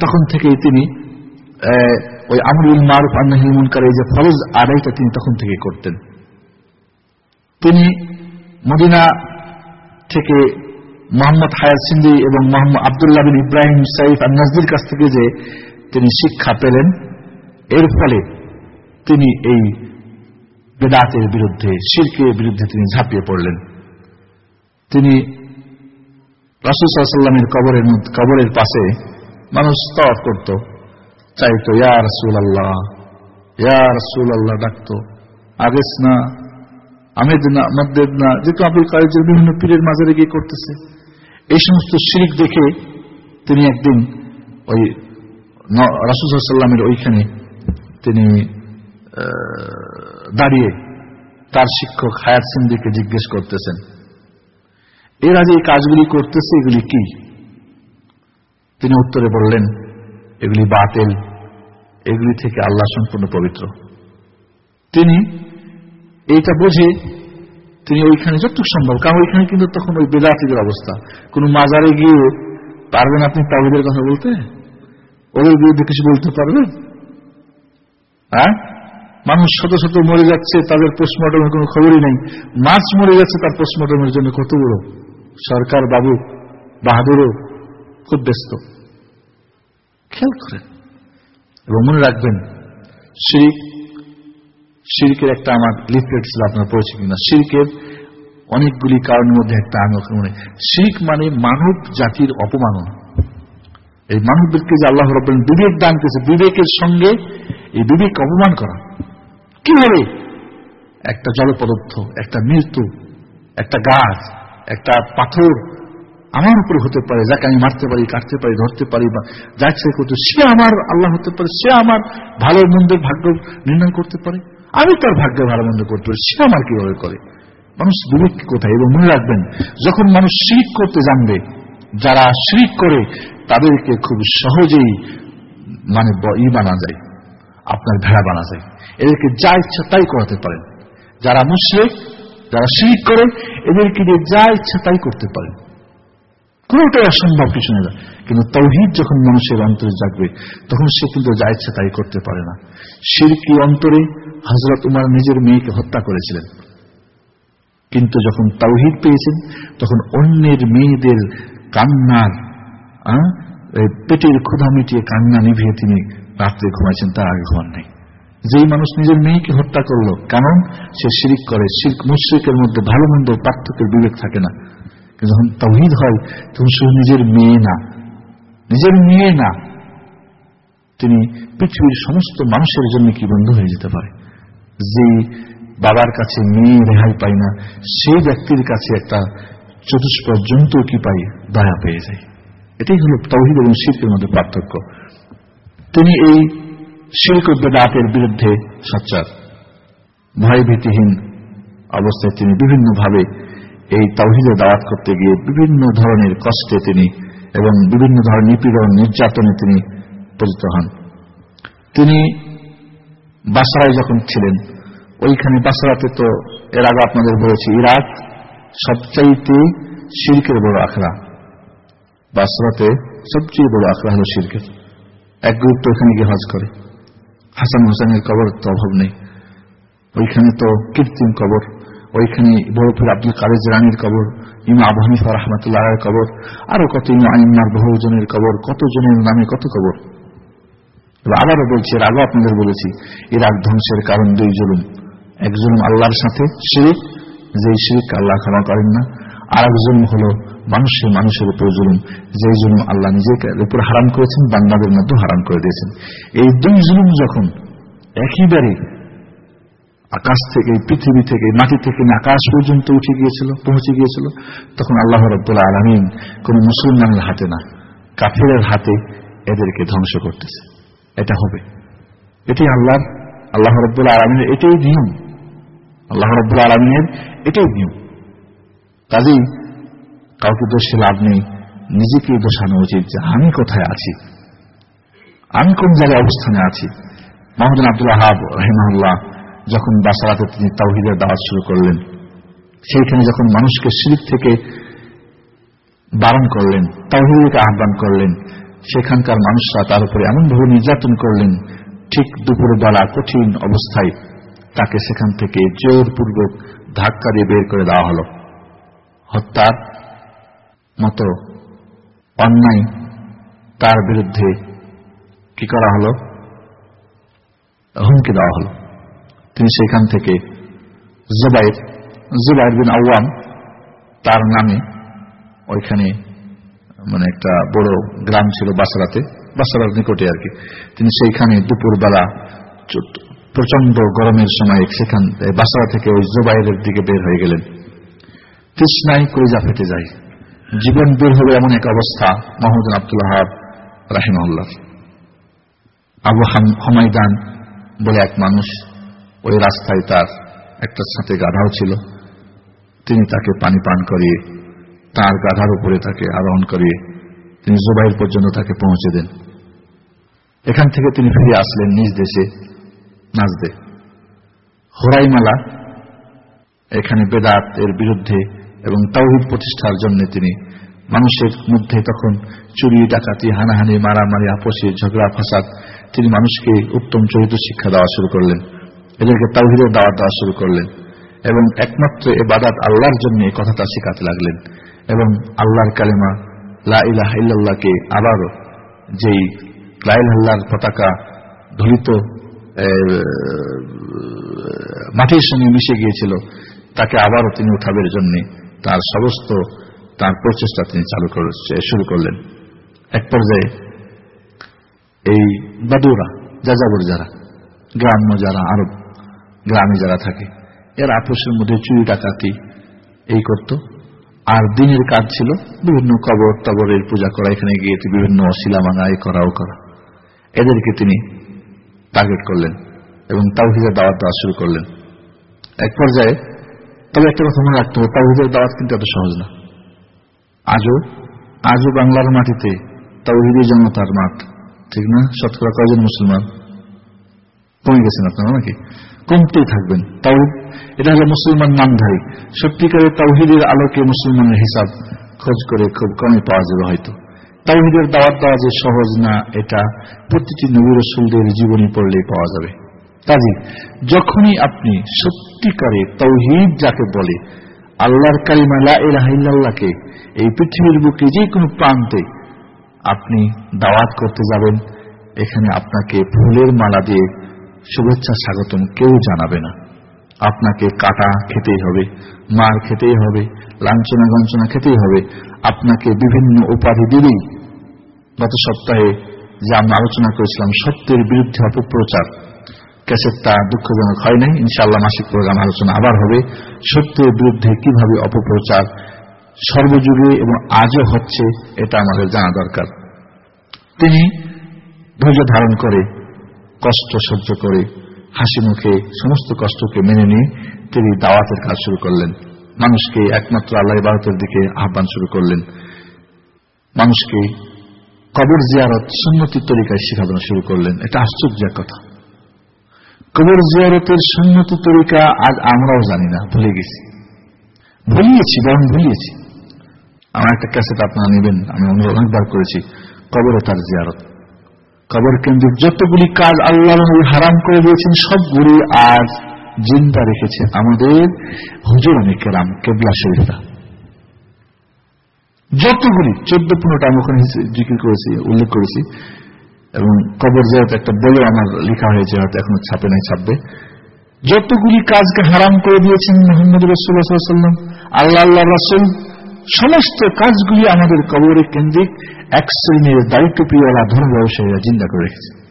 তখন থেকেই তিনি ওই আমরুল মারুফ আন্নাহিল মুনকার এই যে ফরজ আদায়টা তিনি তখন থেকে করতেন। তিনি মদিনা থেকে মোহাম্মদ হায়াত সিন্দি এবং মোহাম্মদ আবদুল্লাহ বিন ইব্রাহিম সাইফ আর নজদির কাছ থেকে যে তিনি শিক্ষা পেলেন, এর ফলে তিনি এই বেদাতের বিরুদ্ধে, শিরকের বিরুদ্ধে তিনি ঝাঁপিয়ে পড়লেন। তিনি রাসুসাল্লামের কবরের কবরের পাশে মানুষ তফ করত। চাইতো, ইয়া রসুল আল্লাহ ইয়া রসুল আল্লাহ ডাকত। আগেস না আমেদ না, মদ্দেদ না, যেহেতু আব্দুল কারিজের বিভিন্ন পীরের মাঝারে গিয়ে করতেছে। এই সমস্ত শিরিক দেখে তিনি একদিন ওই রাসুসাল্লামের ওইখানে তিনি দাঁড়িয়ে তার শিক্ষক হায়াত সিন্দিকে জিজ্ঞেস করতেছেন, এরা যে কাজগুলি করতেছে, এগুলি কি? তিনি উত্তরে বললেন, এগুলি বাতেল, এগুলি থেকে আল্লাহ সম্পূর্ণ পবিত্র। তিনি এইটা বোঝে তিনি ওইখানে যতটুকু সম্ভব, কারণ ওইখানে কিন্তু তখন ওই বেদাতিদের অবস্থা। কোন মাজারে গিয়ে পারবেন আপনি তাবিদের কথা বলতে? ওদের বিরুদ্ধে কিছু বলতে পারবেন? হ্যাঁ? মানুষ শত শত মরে যাচ্ছে, তাদের পোস্টমর্টমের কোনো খবরই নেই। মাছ মরে যাচ্ছে, তার পোস্টমর্টমের জন্য কত বড়? সরকার বাবু, বাহাদুরও খুব ব্যস্ত। খেয়াল করেন এবং মনে রাখবেন, শিরিক শিরকের একটা আমার লিফলেট ছিল আপনার পড়েছে কিনা? শিরকের অনেকগুলি কারণের মধ্যে একটা আমি ওখানে মনে শিখ মানে মানব জাতির অপমাননা। এই মানবদেরকে যে আল্লাহ রবেন বিবেক দান করেছে, বিবেকের সঙ্গে এই বিবেক অপমান করা। কীভাবে? একটা জলপদার্থ, একটা মৃত্যু, একটা গাছ, একটা পাথর আমার উপরে হতে পারে, যাকে আমি মারতে পারি, কাটতে পারি, ধরতে পারি বা যা ইচ্ছে করতে সে আমার আল্লাহ হতে পারে, সে আমার ভালো মন্দের ভাগ্য নির্ণয় করতে পারে। আমি তার ভাগ্য ভালো মন্দ করতে পারি সে আমার কীভাবে করে? মানুষ বিবেক কোথায়? এবং মনে রাখবেন, যখন মানুষ শিরিক করতে জানবে, যারা শিরিক করে, তাদেরকে খুব সহজেই মানে ই বানা যায়, আপনার ভেড়া বানা যায়। এদেরকে যা ইচ্ছা তাই করাতে পারেন। যারা মুসলিম, যারা শিরিক করে, এদেরকে দিয়ে যা ইচ্ছা তাই করতে পারেন। কোনোটাই অসম্ভব কিছু নেই কিন্তু তৌহিদ যখন মানুষের অন্তরে জাগবে, তখন সে কিন্তু যা ইচ্ছা তাই করতে পারে না। সিরকি অন্তরে হজরত উমার নিজের মেয়েকে হত্যা করেছিলেন। কিন্তু যখন তাওহিদ পেয়েছেন, তখন অন্যের মেয়েদের কান্নার পেটের ক্ষুধা মিটিয়ে কান্না নিভিয়ে তিনি রাত্রে ঘুমাইছেন, তার আগে ঘুমান নাই। যেই মানুষ নিজের মেয়েকে হত্যা করল, কারণ সে শিরিক করে শিল্ক মুশ্রিকের মধ্যে ভালো মন্দ পার্থক্যের বিবেক থাকে না। যখন তহিদ হয়, তখন শুধু নিজের মেয়ে না, নিজের মেয়ে না, তিনি পৃথিবীর সমস্ত মানুষের জন্য কি বন্ধু হয়ে যেতে পারে? যে বাবার কাছে মেয়ে রেহাই পায় না, সেই ব্যক্তির কাছে একটা চতুষ্প জন্তু কি পাই দয়া পেয়ে যায়। এটাই হল তৌহিদ এবং শিল্পের মধ্যে পার্থক্য। তিনি এই শিল্প বেদাতের বিরুদ্ধে সচ্চার। ভয়ভীতিহীন অবস্থায় তিনি বিভিন্নভাবে এই তাওহিদে দাওয়াত করতে গিয়ে বিভিন্ন ধরনের কষ্টে তিনি এবং বিভিন্ন ধরনের নিপীড়ন, নির্যাতনে তিনি পরিচিত হন। তিনি বাসরায় যখন ছিলেন, ওইখানে বাসরাতে তো এর আগে আপনাদের বলেছি, ইরাক সবচাইতে শিরকের বড় আখড়া। বাসরাতে সবচেয়ে বড় আখড়া হল শিরকের। এক গ্রুপ তো ওখানে গিয়ে হজ করে। হাসান হোসেনের কবর তো অভাব নেই। ওইখানে তো কৃত্রিম কবর, ওইখানে বরফের আব্দুল কাদের রানীর কবর ইমা আবু হানিফা রহমতুল্লাহ কবর, আরও কত ইমা আইমার বহুজনের কবর, কতজনের নামে কত কবর। আবারও বলছি এর আগে আপনাদের বলেছি ইরাক ধ্বংসের কারণ দুই জুলুম। এক জুলুম আল্লাহর সাথে শিরিক যে শিরিক আল্লাহ ক্ষমা করেন না। আর এক জুলুম হল মানুষের মানুষের উপর জুলুম। যে জুলুম আল্লাহ নিজেকে উপর হারাম করেছেন, বান্দাদের মধ্যে হারাম করে দিয়েছেন। এই দুই জুলুম যখন একইবারে আকাশ থেকে পৃথিবী থেকে মাটি থেকে আকাশ পর্যন্ত উঠে গিয়েছিল, পৌঁছে গিয়েছিল, তখন আল্লাহ রব্দুল্লাহ আলমিন কোন মুসলমানের হাতে না, কাফেরের হাতে এদেরকে ধ্বংস করতেছে। এটা হবে। এটাই আল্লাহর আল্লাহ রব্দুল্লাহ আলমিনের এটাই নিয়ম। আল্লাহ রব্দুল্লাহ আলমিনের এটাই নিয়ম। কাজেই কাউকে দোষে লাভ নেই, নিজেকেই দোষানো উচিত যে আমি কোথায় আছি? আমি কোন জায়গায় অবস্থানে আছি? মোহাম্মদ আব্দুল্লাহ হাব রহিমাল্লাহ যখন বাসারাতে তিনি তাওহিদের দাওয়াত শুরু করলেন, সেইখানে যখন মানুষকে শিরিক থেকে বারণ করলেন, তাওহিদকে আহ্বান করলেন সেখানকার মানুষরা তার উপরে এমনভাবে নির্যাতন করলেন, ঠিক দুপুর বেলা কঠিন অবস্থায় তাকে সেখান থেকে জোরপূর্বক ধাক্কা দিয়ে বের করে দেওয়া হল। হত্যার মতো অন্যায় তার বিরুদ্ধে কি করা হল? হুমকি দেওয়া হল। তিনি সেখান থেকে জুবাইর জুবাইর বিন আওয়াম তার নামে ওইখানে মানে একটা বড় গ্রাম ছিল বাসারাতে, বাসারার নিকটে আর কি। তিনি সেইখানে দুপুরবেলা প্রচণ্ড গরমের সময় সেখান বাসারা থেকে ওই জুবাইরের দিকে বের হয়ে গেলেন। তৃষ্ণায় কলিজা ফেটে যায়। জীবন বের হবে এমন এক অবস্থা, মোহাম্মদ আব্দুল হাব রাহিমউল্লাহ আবু হমাইদান বলে এক মানুষ ওই রাস্তায় তার একটা সাথে গাধাও ছিল। তিনি তাকে পানি পান করিয়ে তার গাধার উপরে তাকে আরোহণ করিয়ে তিনি জুবাইর পর্যন্ত তাকে পৌঁছে দেন। এখান থেকে তিনি ফিরে আসলেন নিজ দেশে নাচদে হোরাইমালা এখানে বেদাত এর বিরুদ্ধে এবং তাওহিদ প্রতিষ্ঠার জন্য তিনি মানুষের মধ্যে তখন চুরি, ডাকাতি, হানাহানি, মারামারি আপসে ঝগড়া, ফাসাদ তিনি মানুষকে উত্তম চরিত্র শিক্ষা দেওয়া শুরু করলেন, এদেরকে তাওহিদের দাওয়াত দেওয়া শুরু করলেন এবং একমাত্র এ বাদাত আল্লাহর জন্য কথাটা শেখাতে লাগলেন। এবং আল্লাহর কালেমা, লা ইলাহ ইল্লাহকে আবারও যেই লাইল্লাহর পতাকা ধরিত মাটির সঙ্গে মিশে গিয়েছিল, তাকে আবারও তিনি উঠাবের জন্য তার সমস্ত, তার প্রচেষ্টা তিনি চালু শুরু করলেন। এক পর্যায়ে এই বাদুরা, যাযাবর যারা, গ্রাম্য যারা, আরব গ্রামে যারা থাকে, এর আপোষের মধ্যে চুরি ডাকাতি এই করত। আর দিনের কাজ ছিল বিভিন্ন কবর টবরের পূজা করা, এখানে গিয়ে বিভিন্ন অশিলা মাঙা এ করা। ও করা এদেরকে তিনি টার্গেট করলেন এবং তাওহিদের দাওয়াত দেওয়া শুরু করলেন। এক পর্যায়ে, তবে একটা কথা মনে রাখতে হবে, তাওহিদের দাওয়াত কিন্তু এত সহজ না। আজও আজও বাংলার মাটিতে তাওহিদি জনতার মাঠ, ঠিক না? শতকরা কয়জন মুসলমান? কমে গেছেন আপনারা নাকি? কমতেই থাকবেন। তাও এটা হলো মুসলমান নামধারী। সত্যিকারের তাওহিদের আলোকে মুসলমানের হিসাব খোঁজ করে খুব কমে পাওয়া যাবে হয়তো। তাওহিদের দাওয়াত দেওয়া যে সহজ না, এটা প্রতিটি নবী রসুলদের জীবনী পড়লেই পাওয়া যাবে। কাজী, যখনই আপনি সত্যিকারে তৌহিদ যাকে বলে, আল্লাহর কালিমা লাহিল্লাহকে এই পৃথিবীর বুকে যে কোনো প্রান্তে আপনি দাওয়াত করতে যাবেন, এখানে আপনাকে ফুলের মালা দিয়ে শুভেচ্ছা স্বাগতম, কেউ জানাবে না। আপনাকে কাটা খেতেই হবে, মার খেতেই হবে, লাঞ্ছনা গঞ্চনা খেতেই হবে। আপনাকে বিভিন্ন উপাধি দিলেই গত সপ্তাহে যে আমরা আলোচনা করেছিলাম, সত্যের বিরুদ্ধে অপপ্রচার, ক্যাসেটটা দুঃখজনক হয় নাই? ইনশাআল্লাহ মাসিক প্রোগ্রাম আলোচনা আবার হবে। সত্যের বিরুদ্ধে কীভাবে অপপ্রচার সর্বযুগে এবং আজও হচ্ছে, এটা আমাদের জানা দরকার। তিনি ধৈর্য ধারণ করে কষ্ট সহ্য করে, হাসি মুখে সমস্ত কষ্টকে মেনে নিয়ে তিনি দাওয়াতের কাজ শুরু করলেন। মানুষকে একমাত্র আল্লাহ ইবাহতের দিকে আহ্বান শুরু করলেন। মানুষকে কবর জিয়ারত সুন্নতি তরিকায় শেখানো শুরু করলেন। এটা আশ্চর্যের কথা। কবর জিয়ারতের সুন্নতি তরিকা আজ আমরাও জানি না, ভুলে গেছি। ভুলিয়েছি, বরং ভুলিয়েছি। আমার একটা ক্যাসেট আপনারা নেবেন, আমি অনেকবার করেছি, কবরে তার জিয়ারত। কবর কেন্দ্রিক যতগুলি কাজ আল্লাহ হারাম করে দিয়েছেন, সবগুলি আজ জিন্দা রেখেছে আমাদের হুজুর আমি কেরাম, কেবলা শরীফরা। যতগুলি চোদ্দ পনেরোটা আমি ওখানে জিকির করেছি, উল্লেখ করেছি, এবং কবর জায়গা একটা বইও আমার লেখা হয়েছে, হয়তো এখনও ছাপে নাই, ছাপবে। যতগুলি কাজকে হারাম করে দিয়েছেন মোহাম্মদ রসুল্লাহাম আল্লাহ আল্লাহ রসুল সমস্ত কাজগুলি আমাদের কবরের কেন্দ্রিক এক শ্রেণির দায়িত্বপ্রিয়রা ধর্ম ব্যবসায়ীরা চিন্তা করে রেখেছে।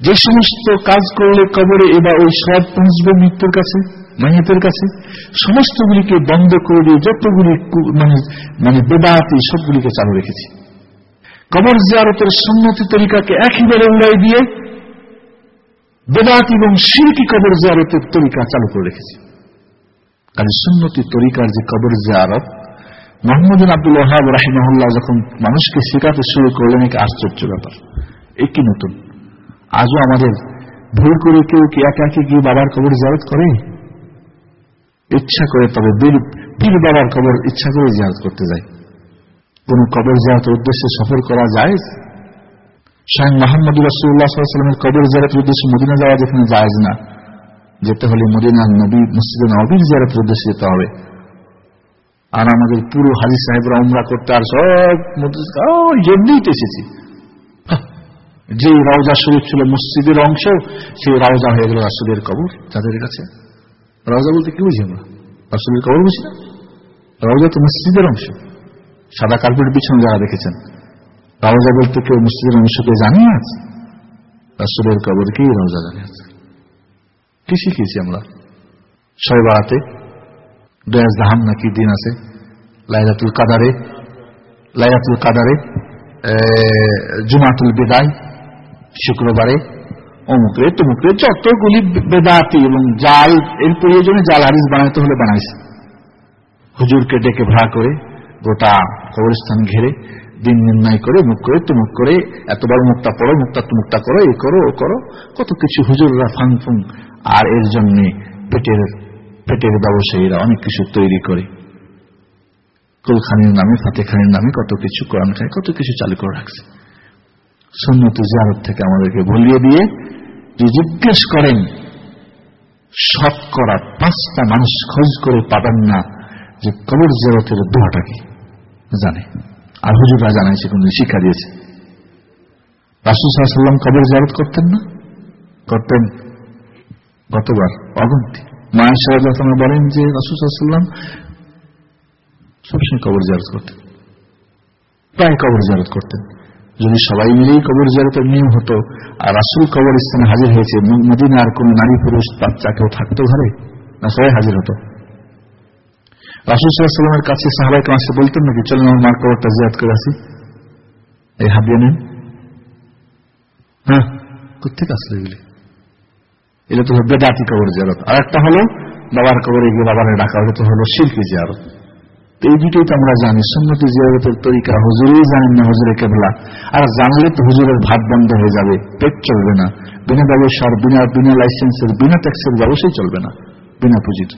যে সমস্ত কাজ করলে কবরে এবার ওই সব পৌঁছবে মৃত্যুর কাছে, মাইয়াতের কাছে, সমস্তগুলিকে বন্ধ করে দিয়ে যতগুলি মানে মানে বেদাতি সবগুলিকে চালু রেখেছি। কবর জিয়ারতের সম্মতি তরিকাকে একেবারে উড়াই দিয়ে বেদাত এবং শিল্পী কবর জিয়ারতের তরিকা চালু করে রেখেছে। কাজে সুন্নতি তরিকার যে কবর জিয়ারত মোহাম্মদ আব্দুল ওহাব রাহিমহল্লা যখন মানুষকে শেখাতে শুরু করলেন, এক আশ্চর্য ব্যাপার একটি নতুন? আজও আমাদের ভুল করে কেউ কি একা একে গিয়ে বাবার কবর জিয়ারত করে? ইচ্ছা করে তবে পীর বাবার কবর ইচ্ছা করে জিয়ারত করতে যায়। কোন কবর জিয়ারতের উদ্দেশ্যে সফর করা যায় স্বয়ং মোহাম্মদ রাসুল্লাহামের কবর জিয়ারতের উদ্দেশ্যে মদিনা যাওয়া যেখানে যায় না, যেতে হলে মদিনা নবী, মসজিদে নবীর জিয়ারতের উদ্দেশ্যে যেতে হবে। আর আমাদের পুরো হাজি সাহেবরা উমরা করতে আর সব জন্যই তো এসেছি। যে রাউজা শরীফ ছিল মসজিদের অংশ, সেই রাউজা হয়ে গেল রাসুলের কবর। তাদের কাছে রাউজা বলতে কি বুঝি আমরা? রাসুলের কবর বুঝি না? রাউজা তো মসজিদের অংশ। সাদা কার্পেট পিছনে যারা দেখেছেন রাউজা বলতে কেউ মসজিদের অংশকে জানিয়ে আছে? রাসুলের কবরকেই রাউজা জানিয়ে আছে? কি শিখিয়েছি আমরা? সবাই বাড়াতে দয়াজ দাহাম নাকি দিন আছে। লাইলাতুল কাদারে লাইলাতুল কাদারে জুমাতুল বেদায়, শুক্রবারে, অমুকরে, তমুকরে, যতগুলি বেদাতি এবং জাল, এর প্রয়োজনে জাল হারিস বানাইতে হলে বানাইছে। হুজুরকে ডেকে ভাড়া করে গোটা কবরস্থান ঘেরে, দিন নির্ণয় করে, মুখ করে, তুমুক করে, এত বড় মুক্তা পড়ো, মুক্তা তুমুকটা করো এই করো, ও করো, কত কিছু হুজুররা ফাংফুং আর এর জন্য পেটের পেটের ব্যবসায়ীরা অনেক কিছু তৈরি করে। কুলখানির নামে, ফাতেখানির নামে কত কিছু কোরআন খায়, কত কিছু চালু করে রাখছে। সন্ন্যত জিয়ারত থেকে আমাদেরকে ভুলিয়ে দিয়ে যে জিজ্ঞেস করেন শতকরা পাঁচটা মানুষ খোঁজ করে পাবেন না যে কবর জিয়ারতের দোয়াটা কি? জানে। আর হুজুরা জানাইছে, কোন শিক্ষা দিয়েছে। রাসুল সাল্লাম কবর জিয়ারত করতেন না? করতেন গতবার, অগন্তি। মায়ের সাহেব বলেন যে রাসুল সাল্লাম সবসময় কবর জিয়ারত করতেন। প্রায় কবর জিয়ারত করতেন। যদি সবাই মিলেই কবর জিয়ারতের নিয়ম হতো, আর রাসুল কবর স্থানে হাজির হয়েছে মদিনা আর কোন নারী পুরুষ, বাচ্চা কেউ থাকতো ঘরে? না, সবাই হাজির হতো। রাসুল সাল্লামের কাছে সাহাবাই কাছে বলতেন নাকি, চলেন আমার মার কবরটা জিয়ারত করে আসি। এই হাত দিয়ে নেন। হ্যাঁ কোথেকে আসলে এগুলি? এটা তো বেদাতি কবর জিয়ারত। আর একটা হলো বাবার কবরে গিয়ে বাবারে ডাকা হলে, তো হলো শিল্পী জিয়ারত। এই দুটোই তো আমরা জানি, সুন্নতি জিয়ারতের তরিকা হুজুরই জানেন না হুজুরে কেবলা। আর জানলে তো হুজুরের ভাত বন্ধ হয়ে যাবে, পেট চলবে না। বিনা ব্যবসার বিনা বিনা লাইসেন্সের, বিনা ট্যাক্সের ব্যবসাই চলবে না, বিনা পুঁজির।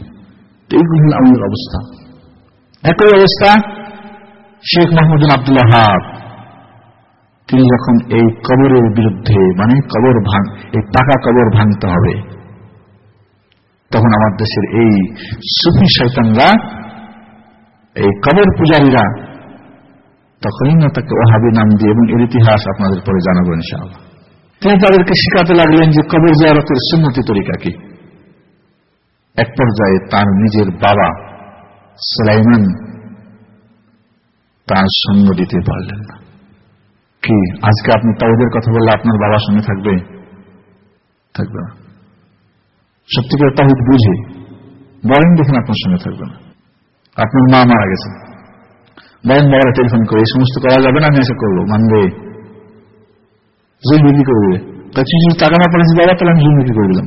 এইগুলি হল আমাদের অবস্থা। একই অবস্থা, শেখ মাহমুদিন আব্দুল্লাহ তিনি যখন এই কবরের বিরুদ্ধে মানে কবর ভাঙ, এই পাকা কবর ভাঙতে হবে, তখন আমার দেশের এই সুফি শৈতানরা এই কবর পূজারীরা তখনই না তাকে ওহাবি নাম দিয়ে এবং এর ইতিহাস আপনাদের পরে জানাব ইনশাআল্লাহ। তিনি তাদেরকে শিখাতে লাগলেন যে কবর জিয়ারতের সুন্নতি তরিকা কি। এক পর্যায়ে তার নিজের বাবা সালাইমান তার সঙ্গ দিতে পারলেন না। কি? আজকে আপনি তাদের কথা বললে আপনার বাবার সঙ্গে থাকবে? থাকবে না। সত্যিকার তাহিদ বুঝে বলেন দেখেন আপনার সঙ্গে থাকবে না। আপনার মা মারা গেছে। বলেন বাবারা টেলিফোন করে, এই সমস্ত করা যাবে না? আমি এসে করব মানবে। জুল বিক্রি করে দেবে তাই যদি টাকা না পাঠাচ্ছি বাবা, তাহলে আমি বিক্রি করে দিলাম?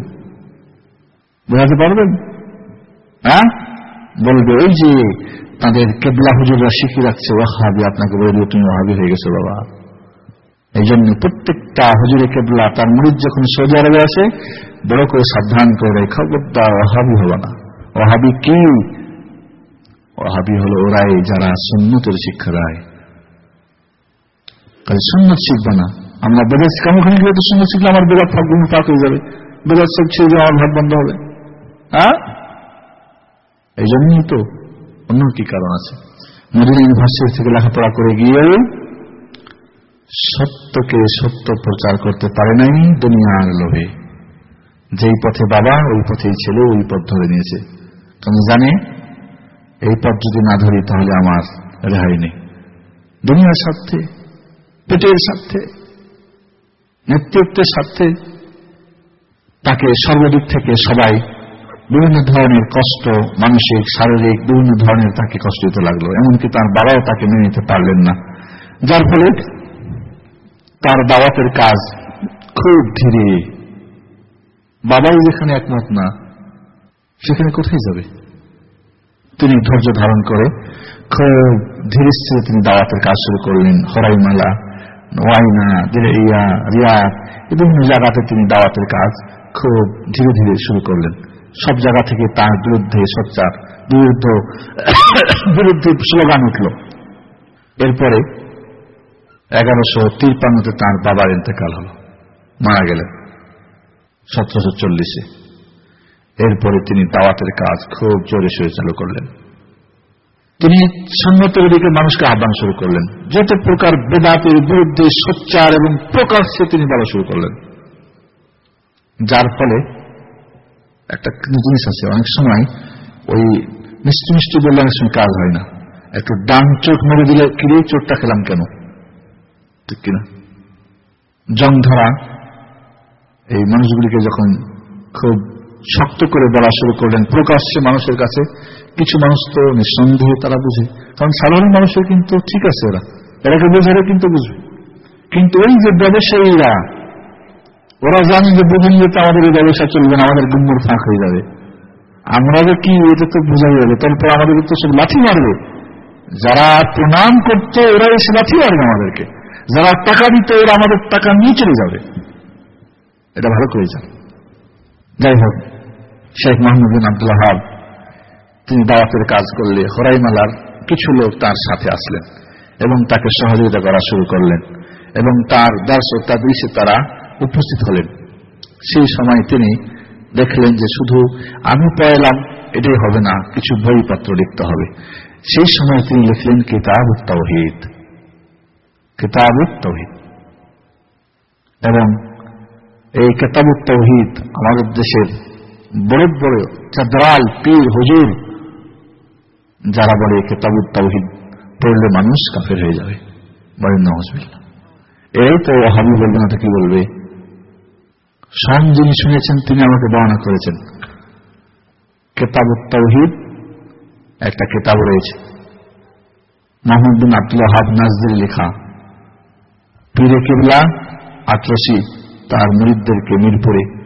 বোঝাতে পারবেন? হ্যাঁ? বলবে, ওই যে তাদের কেবলা হুজুররা শিখিয়ে রাখছে ওয়াহাবি আপনাকে বলে দিয়ে তুমি ওয়াহাবি হয়ে গেছো বাবা। এই জন্য প্রত্যেকটা হজুরে কেবলা তার মুড়িদ যখন সৌদি আরবে আসে, বড় করে সাবধান করে খবরদার ওহাবি হবে না। ওহাবি কি? ওহাবি হলো ওরাই যারা সুন্নতের শিক্ষা দেয়। কাজে সুন্নত শিখবে না। আমরা বেদাত কামখানি গেলে তো সুন্নত শিখলে আমার বেদাত ফাঁকগুলো পাক হয়ে যাবে। বেদাত সব ছেড়ে আমার ভাত বন্ধ হবে। হ্যাঁ? এই জন্যই তো অন্য কি কারণ আছে? মদিনা ইউনিভার্সিটি থেকে লেখাপড়া করে গিয়েও সত্যকে সত্য প্রচার করতে পারে নাই দুনিয়ার লোভে। যেই পথে বাবা, ওই পথেই ছেলে, ওই পথ ধরে নিয়েছে। কারণ জানে, এই পথ যদি না ধরি, তাহলে আমার রেহাই নেই। দুনিয়ার স্বার্থে, পেটের স্বার্থে, নেতৃত্বের স্বার্থে, তাকে সর্বদিক থেকে সবাই বিভিন্ন ধরনের কষ্ট, মানসিক, শারীরিক, বিভিন্ন ধরনের তাকে কষ্ট দিতে লাগল। এমনকি তার বাবাও তাকে মেনে নিতে পারলেন না। যার ফলে তার দাওয়াতের কাজ খুব ধীরে। বাবাই যেখানে একমত না, সেখানে কোথায় যাবে? তিনি ধৈর্য ধারণ করে খুব ধীরে স্থিরে তিনি দাওয়াতের কাজ শুরু করলেন। হরাইমালা, ওয়াইনা দিরিয়া রিয়াদ বিভিন্ন জায়গাতে তিনি দাওয়াতের কাজ খুব ধীরে ধীরে শুরু করলেন। সব জায়গা থেকে তার বিরুদ্ধে সোচ্চার, বিরুদ্ধ, বিরুদ্ধে স্লোগান উঠল। এরপরে এগারোশো তিরপান্নতে তার বাবার ইন্তেকাল হল। মারা গেলেন সতেরোশো চল্লিশে। এরপরে তিনি দাওয়াতের কাজ খুব জোরে সোরে চালু করলেন। তিনি সন্ন্যতের দিকে মানুষকে আহ্বান শুরু করলেন। যত প্রকার বেদাতের বিরুদ্ধে সোচ্চার এবং প্রকাশ্যে তিনি বলা শুরু করলেন। যার ফলে একটা জিনিস আছে, অনেক সময় ওই মিষ্টি মিষ্টি বললে অনেক সময় কাজ হয় না। একটু ডান চোট মেরে দিলে, কিরে চোটটা খেলাম কেন? ঠিক কিনা? জং ধরা এই মানুষগুলিকে যখন খুব শক্ত করে বলা শুরু করলেন, প্রকাশ্যে মানুষের কাছে, কিছু মানুষ তো নিঃসন্দেহে তারা বুঝে। কারণ সাধারণ মানুষের কিন্তু ঠিক আছে ওরা এরাকে বোঝারে কিন্তু বুঝবে। কিন্তু ওই যে ব্যবসায়ীরা, ওরা জানে যে বুঝুন যে আমাদের এই ব্যবসা চলবে না, আমাদের গুম্মর ফাঁক হয়ে যাবে। আমরা যে কি, এটা তো বোঝাই যাবে। তারপর আমাদের তো সব লাঠি মারবে। যারা প্রণাম করতো ওরা এসে লাঠি মারবে আমাদেরকে। যারা টাকা দিত ওরা আমাদের টাকা নিয়ে চলে যাবে। এটা ভালো করে যান যাই হোক, শেখ মোহাম্মদ বিন আব্দুল তিনি দাওয়াতের কাজ করলে হরাইমালার কিছু লোক তার সাথে আসলেন এবং তাকে সহযোগিতা করা শুরু করলেন এবং তার দর্শ তার দৃশ্যে তারা উপস্থিত হলেন। সেই সময় তিনি দেখলেন যে শুধু আমি পড়ালাম এটাই হবে না, কিছু বইপত্র লিখতে হবে। সেই সময় তিনি লিখলেন কিতাব তৌহিদ কিতাব তৌহিদ। এবং এই কেতাব তৌহিদ আমাদের দেশের বড় বড় চাদরাল, পীর, হুজুর, যারা বলে কেতাব তৌহিদ পড়লে মানুষ কাফের হয়ে যাবে। বলেন নজবিল্লা এই তো হাবি বলবে না কি বলবে? সব যিনি শুনেছেন, তিনি আমাকে বর্ণনা করেছেন। কেতাব তৌহিদ, একটা কেতাব রয়েছে। মোহাম্মদ বিন আব্দুল হাব নাজদের লেখা। পীরে কেবলা আটরসি তার মরিদদেরকে মিরপুরে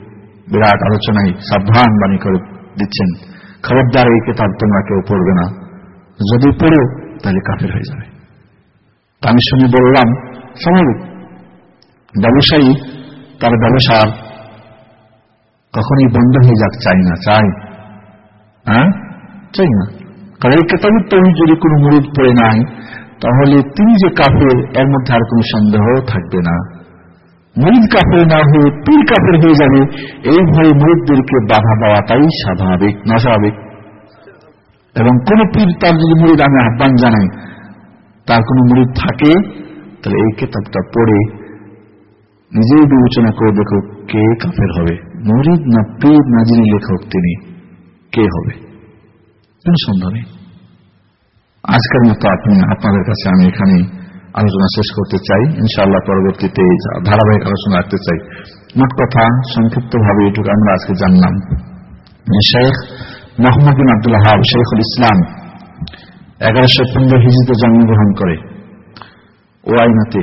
বিরাট আলোচনায় সাবধান বাণী করে দিচ্ছেন। খবরদার এই কেতাব তোমরা কেউ পড়বে না। যদি পড়ো, তাহলে কাফের হয়ে যাবে। আমি শুনে বললাম স্বাভাবিক ব্যবসায়ী তার ব্যবসার কখনই বন্ধ হয়ে যাক, চাই না, চাই। হ্যাঁ? চাই না। কারণ এই কেতাবের তৈরি যদি কোনো মুরিদ পড়ে নাই তাহলে তিনি যে কাফের, এর মধ্যে আর কোনো সন্দেহ থাকবে না। মরিদ কাফের না হয়ে পীর কাফের হয়ে যাবে, এই ভয়ে মরিদদেরকে বাধা দেওয়াটাই স্বাভাবিক, না স্বাভাবিক? এবং কোন পীর তার যদি মুরিদ আমি আহ্বান জানাই তার কোন মুরিদ থাকে, তাহলে এই কেতাবটা পড়ে নিজেই বিবেচনা করে দেখো কে কাফের হবে। মরিদ না পীর না যিনি লেখক তিনি, কে হবে? কোন সন্দেহ নেই। আজকের মতো আপনি, আপনাদের কাছে আমি এখানে আলোচনা শেষ করতে চাই। ইনশাআল্লাহ পরবর্তীতে ধারাবাহিক আলোচনা রাখতে চাই। মোট কথা সংক্ষিপ্ত ভাবে এটুকু আমরা আজকে জানলাম Sheikh Muhammad bin Abdul Wahhab শেখুল ইসলাম এগারোশো পনেরো হিজিতে জন্মগ্রহণ করে। ওয়াইনাতে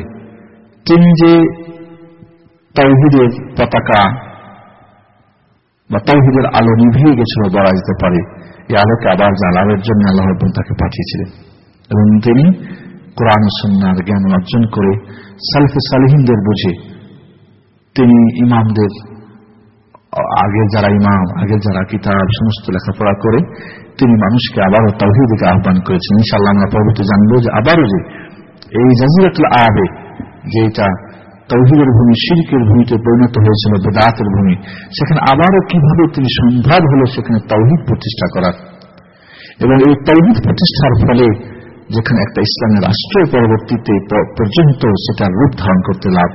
তিনি যে তৌহিদের পতাকা বা তৌহিদের আলো নিভিয়ে গেছিল, বলা যেতে পারে আলোকে আবার জ্বালাবের জন্য আল্লাহ তাকে পাঠিয়েছিলেন। এবং তিনি কোরআন সন্ন্যার জ্ঞান অর্জন করে সালফে সালিহিনদের বুঝে তিনি ইমামদের, আগে যারা ইমাম, আগে যারা কিতাব, সমস্ত লেখাপড়া করে তিনি মানুষকে আবারও তাহিদিকে আহ্বান করেছেন। ইনশাল্লাহ আমরা পরবর্তী জানব যে আবারও যে এই জাজিরাতুল আবে যে এটা তৌহিদের ভূমি শিল্পের ভূমিতে পরিণত হয়েছিল, বেদাতের ভূমি। সেখানে আবারও কীভাবে তিনি সম্ভব হলো, সেখানে তৌহিদ প্রতিষ্ঠা করার। এবং এই তৌহিদ প্রতিষ্ঠার ফলে যেখানে একটা ইসলামের রাষ্ট্র পরবর্তীতে পর্যন্ত সেটা রূপ ধারণ করতে লাভ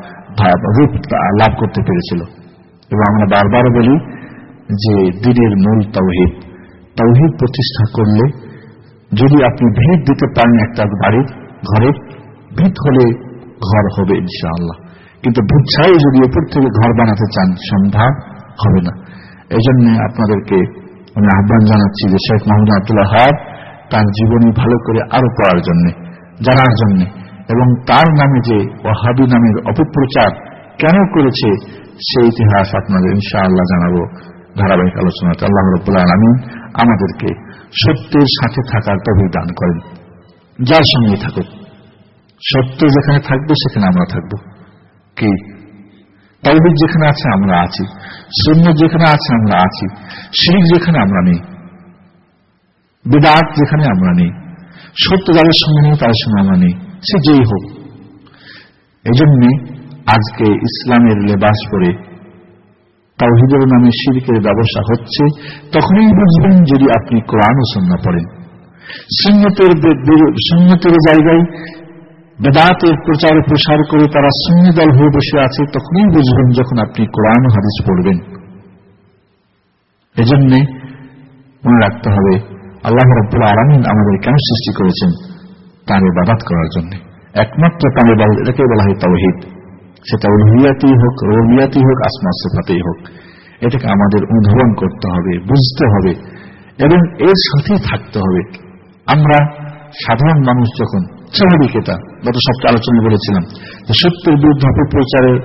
রূপ লাভ করতে পেরেছিল। এবং আমরা বারবার বলি যে দিনের মূল তৌহিদ। তৌহিদ প্রতিষ্ঠা করলে যদি আপনি ভিত দিতে পারেন একটা বাড়ির ঘরে, ভিত হলে ঘর হবে ইনশাআল্লাহ। কিন্তু ছাড়াই যদি উপর থেকে ঘর বানাতে চান সম্ভব হবে না। এই জন্য আপনাদেরকে আমি আহ্বান জানাচ্ছি যে শেখ মোহাম্মদ আব্দুল্লাহ হাব তার জীবনী ভালো করে আরও পড়ার জন্য, জানার জন্য, এবং তার নামে যে ওহাবি নামের অপপ্রচার কেন করেছে, সেই ইতিহাস আপনাদের ইনশাআল্লাহ জানাব ধারাবাহিক আলোচনাতে। আল্লাহ রব্বুল্লাহ আলমী আমাদেরকে সত্যের সাথে থাকার তবে দান করেন। যার সঙ্গে থাকুক। সত্য যেখানে থাকবে, সেখানে আমরা থাকব। কি? তৌবিদ যেখানে আছে, আমরা আছি। শূন্য যেখানে আছে, আমরা আছি। শিরিক যেখানে আমরা নেই। বেদাত যেখানে আমরা নেই। সত্য যাদের সঙ্গে নেই, তাদের সঙ্গে আমরা নেই। সে যেই হোক। এই জন্যে আজকে ইসলামের লেবাস পরে তাওহিদের নামে শিরকের ব্যবসা হচ্ছে, তখনই বুঝবেন যদি আপনি কোরআন ও সন্না পড়েন। সুন্নতের জায়গায় বেদাতের প্রচার প্রসার করে তারা শূন্য দল হয়ে বসে আছে, তখনই বুঝবেন যখন আপনি কোরআন হাদিস পড়বেন। এজন্যে মনে রাখতে হবে, আল্লাহ রব্বুল আরামিন আমাদের কেন সৃষ্টি করেছেন? তার বাদাত করার জন্য। একমাত্র তার এটাকে বলা হয় তৌহিদ সেটা উলহিয়াতেই হোক রবিয়াতেই হোক আসমা সেফাতেই হোক। এটাকে আমাদের অনুধাবন করতে হবে, বুঝতে হবে, এবং এর সাথেই থাকতে হবে। আমরা সাধারণ মানুষ যখন স্বাভাবিক এটা গত সপ্তাহে আলোচনা বলেছিলাম যে সত্যের বিরুদ্ধে অপপ্রচারের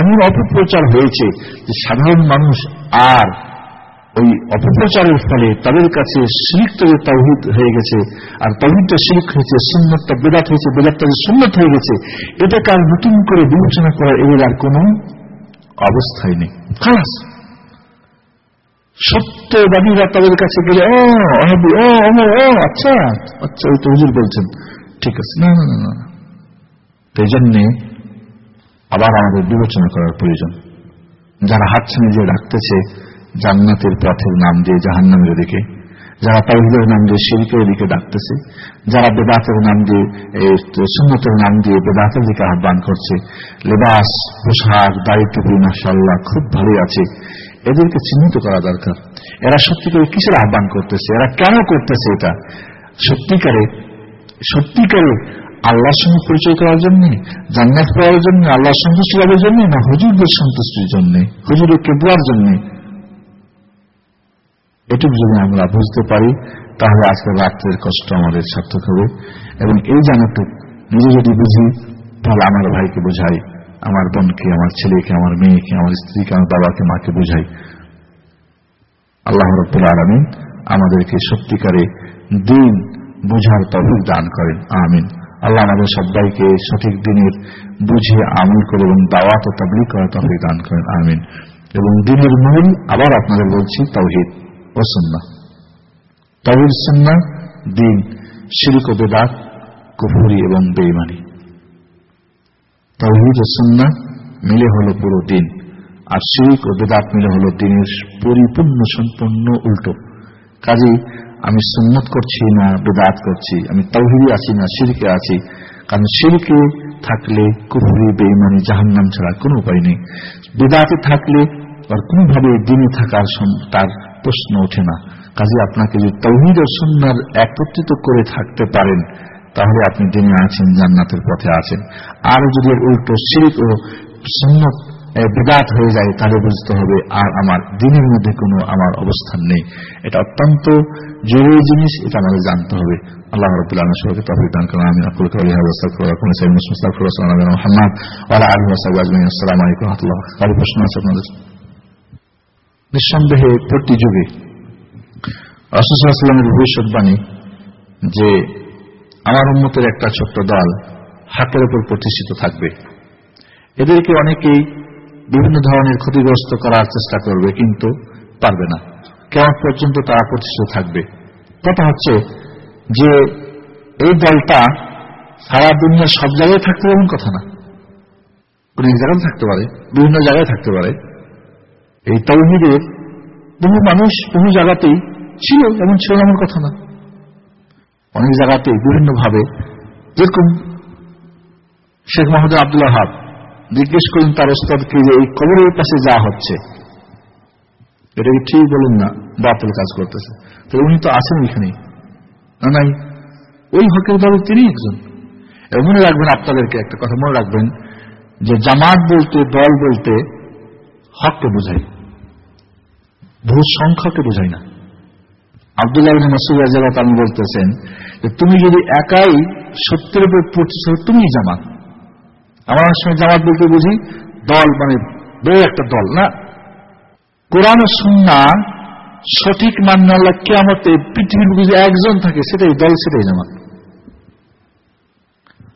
এমন অপপ্রচার হয়েছে যে সাধারণ মানুষ আর ওই অপপ্রচারের ফলে তাদের কাছে শিরিক হয়ে গেছে, আর তাহিদটা শিরিক হয়েছে, সুন্নতটা বেদাত হয়েছে, বেদাতটা যে সুন্নত হয়ে গেছে, এটাকে আর নতুন করে বিবেচনা করার এর আর কোন অবস্থায় নেই। খালাস। সত্যবাদীরা তাদের কাছে গেলে ও ও ও আচ্ছা আচ্ছা ওই তো হুজুর বলছেন। ঠিক আছে। না না না না এই জন্যে আবার আমাদের বিবেচনা করার প্রয়োজন। যারা হাত যে ডাকতেছে জান্নাতের পথের নাম দিয়ে জাহান্নামের দিকে, যারা তাহিদের নাম দিয়ে শিল্পের দিকে ডাকতেছে, যারা বেদাতের নাম দিয়ে সুন্নতের নাম দিয়ে বেদাতের দিকে আহ্বান করছে, লেবাস, পোশাক দায়িত্ব মাসাল্লাহ খুব ভালোই আছে। এদেরকে চিহ্নিত করা দরকার। এরা সত্যিকারে কিসের আহ্বান করতেছে? এরা কেন করতেছে এটা? সত্যিকারে সত্যিকারে আল্লাহর সঙ্গে পরিচয় করার জন্য, জান্নাত পাওয়ার জন্য আল্লাহ সন্তুষ্টি লাভের জন্য, না হুজুরদের সন্তুষ্টির জন্য, হুজুরের কেবলার জন্য? এটুকু যদি আমরা বুঝতে পারি, তাহলে আজকে রাত্রের কষ্ট আমাদের সার্থক হবে। এবং এই জানাটুক নিজে যদি বুঝি, তাহলে আমার ভাইকে বোঝাই, আমার বোনকে, আমার ছেলেকে, আমার মেয়েকে, আমার স্ত্রীকে, আমার বাবাকে, মাকে বোঝাই। আল্লাহ রব্বুল আলমিন আমাদেরকে সত্যিকারে দিন বুঝার তফিক দান করেন। আমিন। আল্লাহ আমাদের সবাইকে সঠিক দিনের বুঝে আমল করে এবং দাওয়াত ও তাবলিক করার তফিক দান করেন। আমিন। এবং দিনের মূল আবার আপনাদের বলছি তৌহিদ ও সন্না তহিদ সন্না দিন ও বেদাত, কুফুরি এবং বেইমানি তহিদ ও সন্না মিলে হলো পুরো দিন। আর শিরিক ও বেদাত মিলে হলো দিনের পরিপূর্ণ, সম্পূর্ণ উল্টো। কাজেই আমি সুন্নত করছি না, বেদাত করছি, আমি তৌহিদি আছি না, শিরকে আছি। কারণ শিরকে থাকলে কুফুরি বেইমানি জাহান্নাম ছাড়া কোনো উপায় নেই। বেদাতে থাকলে আর কোনোভাবে দিনে থাকার তার প্রশ্ন ওঠে না। কাজে আপনাকে যদি তৌহিদ ও সুন্নার একত্রিত করে থাকতে পারেন, তাহলে আপনি দিনে আছেন, জান্নাতের পথে আছেন। আর যদি উল্টো শিরিক ও সুন্নত বিদাত হয়ে যায় তাহলে বুঝতে হবে আর আমার দিনের মধ্যে কোনো আমার অবস্থান নেই। এটা অত্যন্ত জরুরি জিনিস এটা আমাদের জানতে হবে। আল্লাহ রবুল্লাহ সবাইকে তফিক দান করেন আমি আকুল করি মোহাম্মদ ওয়ালা আলী ওসাদ আজমিন আসসালামু আলাইকুম রহমতুল্লাহ প্রশ্ন আছে আপনাদের? নিঃসন্দেহে প্রতি যুগে রসুলামের ভবিষ্যৎবাণী যে আমার উন্মতের একটা ছোট্ট দল হাতের উপর প্রতিষ্ঠিত থাকবে। এদেরকে অনেকেই বিভিন্ন ধরনের ক্ষতিগ্রস্ত করার চেষ্টা করবে, কিন্তু পারবে না। কেমন পর্যন্ত তারা প্রতিষ্ঠিত থাকবে। কথা হচ্ছে যে, এই দলটা সারা দুনিয়ার সব জায়গায় থাকতে এমন কথা না। কোন জায়গায় থাকতে পারে, বিভিন্ন জায়গায় থাকতে পারে। এই তৌহিদের বহু মানুষ বহু জায়গাতেই ছিল, এমন ছিল এমন কথা না। অনেক জায়গাতেই বিভিন্নভাবে যেরকম শেখ মোহাম্মদ আব্দুল্লাহ হাব জিজ্ঞেস করুন তার ওস্তাদকে যে এই কবরের পাশে যা হচ্ছে। এটা কি ঠিক বলুন না, বাতিল কাজ করতেছে। তো উনি তো আছেন এখানে। না, নাই। ওই হকের দল তিনি একজন। এবং মনে রাখবেন আপনাদেরকে একটা কথা মনে রাখবেন, যে জামাত বলতে, দল বলতে হককে বোঝায়। বহু সংখ্যাকে বোঝায় না। আবদুল্লাহ মাসুদ আমি বলতেছেন যে, তুমি যদি একাই সত্যের উপর পড়ছিস তুমি জামাত। আমার অনেক সময় জামাত বলতে বুঝি, দল মানে বড় একটা দল, না? কোরআন সুন্না সঠিক মান্য আল্লাহ কেমতে পৃথিবীর বুঝে একজন থাকে, সেটাই দল, সেটাই জামাত।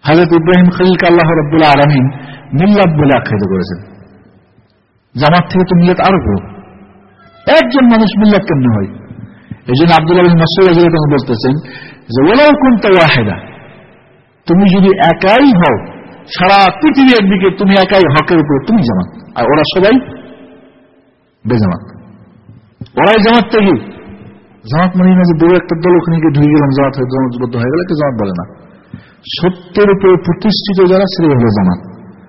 হাজরত ইব্রাহিম খলিলকে আল্লাহ রব্বুল্লাহ আলমিন মিল্লাত বলে আখ্যায়িত করেছেন। জামাত থেকে তো মিল্লাত আরও বড়। একজন মানুষ মিল্লাত কেমনে হয়? এই জন্য আব্দুল্লাহ মাসুদ বলতেছেন যে ওলাও কোন ওয়াহেদা তুমি যদি একাই হও সারা পৃথিবী একদিকে তুমি একাই হকের উপরে, তুমি জামাত। আর ওরা সবাই বেজামাত। ওরাই জামাত থেকে জামাত মানে না যে বড় একটা দল ওখানে গিয়ে ঢুকে গেলাম জামাত হয়ে জামাতবদ্ধ হয়ে গেলে জামাত বলে না। সত্যের উপরে প্রতিষ্ঠিত যারা সেটাই হলো জামাত।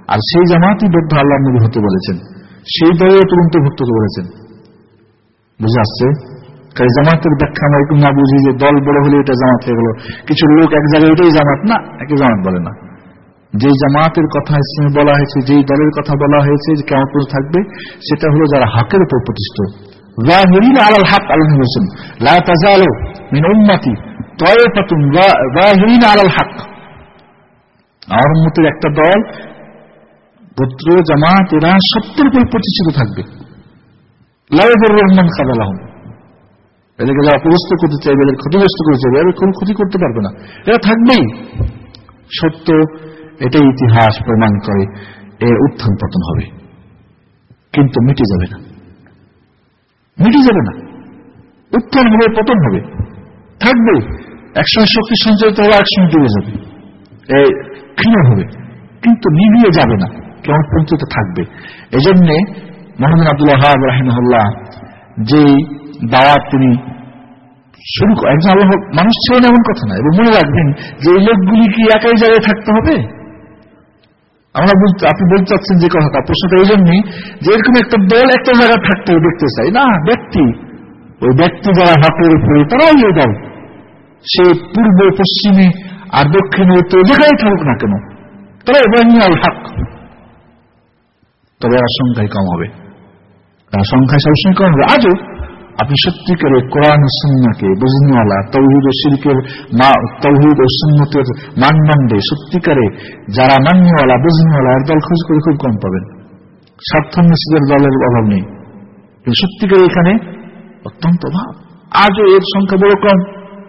আর সেই জামাতই বদ্ধ আল্লাহ নবী হতে বলেছেন। সেই দলেও তুরন্তভুক্ত বলেছেন। বুঝে আসছে? কাজে জামাতের ব্যাখ্যা আমরা না বুঝি যে দল বড় হলে এটা জামাত হয়ে গেল। কিছু লোক এক জায়গায় এটাই জামাত না, একে জামাত বলে না। যে জামাতের কথা ইসলামে বলা হয়েছে যেই দলের কথা বলা হয়েছে, যে কেমন পর্যন্ত থাকবে, সেটা হলো যারা হকের উপর প্রতিষ্ঠিত। আমার মতের একটা দল, গোত্র, জামাত, এরা সত্যের উপর প্রতিষ্ঠিত থাকবে। লাইফের রহমান কাদাল এদেরকে যারা অপদস্থ করতে চাইবে, এদের ক্ষতিগ্রস্ত করতে চাইবে এদের কোনো ক্ষতি করতে পারবে না। এরা থাকবেই। সত্য এটাই ইতিহাস প্রমাণ করে, এর উত্থান পতন হবে। কিন্তু মিটে যাবে না। মিটে যাবে না। উত্থান হবে, পতন হবে। থাকবে। একসময় শক্তি সঞ্চারিত হবে একসময় ডুবে যাবে। ক্ষীণ হবে। কিন্তু নিভিয়ে যাবে না। কেমন পর্যন্ত থাকবে? এই জন্যে মোহাম্মদ আব্দুল্লাহ রাহিমহল্লা যে দাওয়াত তিনি শুরু একজন আল্লাহ মানুষ ছিল না এমন কথা না। এবং মনে রাখবেন যে এই লোকগুলি কি একাই জায়গায় থাকতে হবে? আমরা আপনি বলতে চাচ্ছেন যে কথা প্রশ্নটা এই জন্যই যে এরকম একটা দল একটা জায়গায় থাকতে দেখতে চাই। না, ব্যক্তি। ওই ব্যক্তি যারা হাতের উপরে, তারাই ওই দল। সে পূর্ব, পশ্চিমে আর দক্ষিণে, উত্তর যেখানেই থাকুক না কেন, তারা এবারই আল হাক। তবে আর সংখ্যায় কম হবে। তার সংখ্যায় সবসময় কম হবে। আজও আপনি সত্যিকারে কোরআন সুন্নাকে বুঝনিওয়ালা, তৌহিদ ও শিল্পের তৌহিদ ও সুন্নতের মানদণ্ডে সত্যিকারে যারা মান্যওয়ালা বুঝনিওয়ালা, এর দল খোঁজ করে খুব কম পাবেন। স্বার্থান্বেষীদের দলের অভাব নেই। সত্যিকারে এখানে অত্যন্ত অভাব। আজও এর সংখ্যা বড় কম।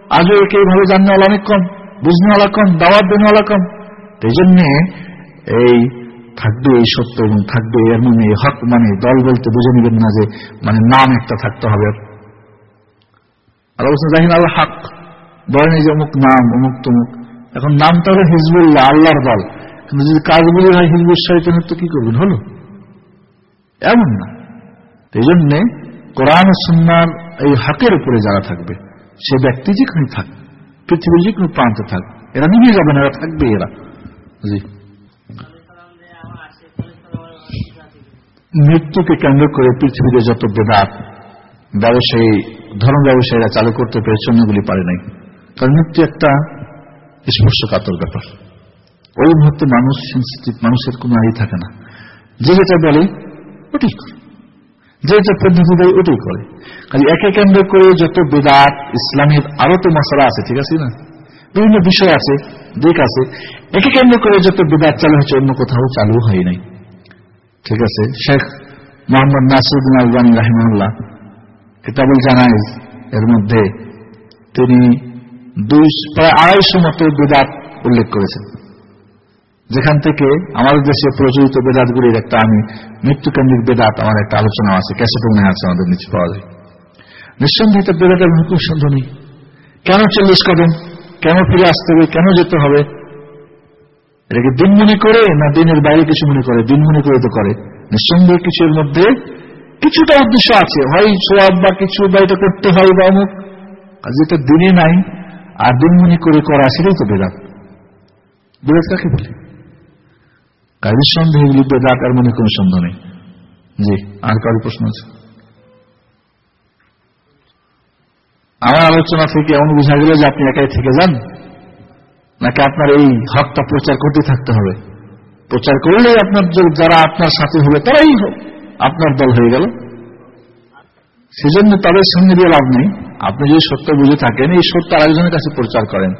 আজও একে এইভাবে জাননেওয়ালা অনেক কম। বুঝনেওয়ালা কম, দাওয়াত দেনেওয়ালা কম। এই জন্যে এই থাকবে এই সত্য এবং থাকবে এমন এই হক মানে দল বলতে বুঝে নিবেন না যে মানে নাম একটা থাকতে হবে। আল্লাহ বলছেন জাহিন আল্লাহ হক। বলেন যে অমুক নাম, অমুক তমুক। এখন নামটা হলো হিজবুল্লাহ, আল্লাহর দল। কিন্তু যদি কাজগুলি হয় হিজবুল শৈতানের তো কি করবেন? হলো? এমন না। এই জন্যে কোরআন সুন্নার এই হকের উপরে যারা থাকবে, সে ব্যক্তি যেখানে থাক, পৃথিবীর যে কোনো প্রান্তে থাক, এরা নিভে যাবে না, এরা থাকবে এরা। জি। মৃত্যুকে কেন্দ্র করে পৃথিবীতে যত বেদাত, ব্যবসায়ী, ধর্ম ব্যবসায়ীরা চালু করতে পেরেছে, অন্যগুলি পারে নাই। কারণ মৃত্যু একটা স্পর্শকাতর ব্যাপার। ওই মুহূর্তে মানুষ সেন্সিটিভ মানুষের কোনো আই থাকে না। যে যেটা বলে, ওটাই করে। যে যেটা পদ্ধতি দেয়, ওটাই করে। কাজে একে কেন্দ্র করে যত বেদাত, ইসলামের আরও তো মশলা আছে, ঠিক আছে না? বিভিন্ন বিষয় আছে, দিক আছে। একে কেন্দ্র করে যত বেদাত চালু হয়েছে অন্য কোথাও চালু হয় নাই। ঠিক আছে? শেখ মোহাম্মদ নাসিরুদ্দিন আলবানী রাহিমুল্লাহ কিতাবুল জানাইজ এর মধ্যে তিনি দুই প্রায় আড়াইশো মতো বেদাত উল্লেখ করেছেন। যেখান থেকে আমাদের দেশে প্রচলিত বেদাতগুলির একটা আমি মৃত্যুকেন্দ্রিক বেদাত আমার একটা আলোচনা আছে ক্যাসেটও মনে আছে আমাদের নিচে পাওয়া যায়। নিঃসন্দেহিত বেদাতের হুকুম সন্দেহ কেন চল্লিশ কদম? কেন ফিরে আসতে হবে? কেন যেতে হবে? এটাকে দিন মনে করে না দিনের বাইরে কিছু মনে করে? দিন মনে করে তো করে। নিঃসন্দেহে কিছুর মধ্যে কিছুটা উদ্দেশ্য আছে। হয় সোয়াব বা কিছু বা এটা করতে হয় বা অমুক। যেটা দিনে নাই, আর দিন মনে করে করা, সেটাই তো বেদাত। বেদাত কাকে বলে? কাজের সন্দেহ এগুলি বেদাত, আর মনে কোনো সন্দেহ নেই। জি, আর কারও প্রশ্ন আছে? আমার আলোচনা থেকে এমন বোঝা গেল যে আপনি একাই থেকে যান। নাকি আপনার এই হকটা প্রচার করতে থাকতে হবে? প্রচার করলে আপনার যারা আপনার সাথে হবে তারাই আপনার দল হয়ে গেল। সেজন্য তাদের সঙ্গে দিয়ে লাভ নেই। আপনি যদি সত্য বুঝে থাকেন, এই সত্য আরেকজনের কাছে প্রচার করেন।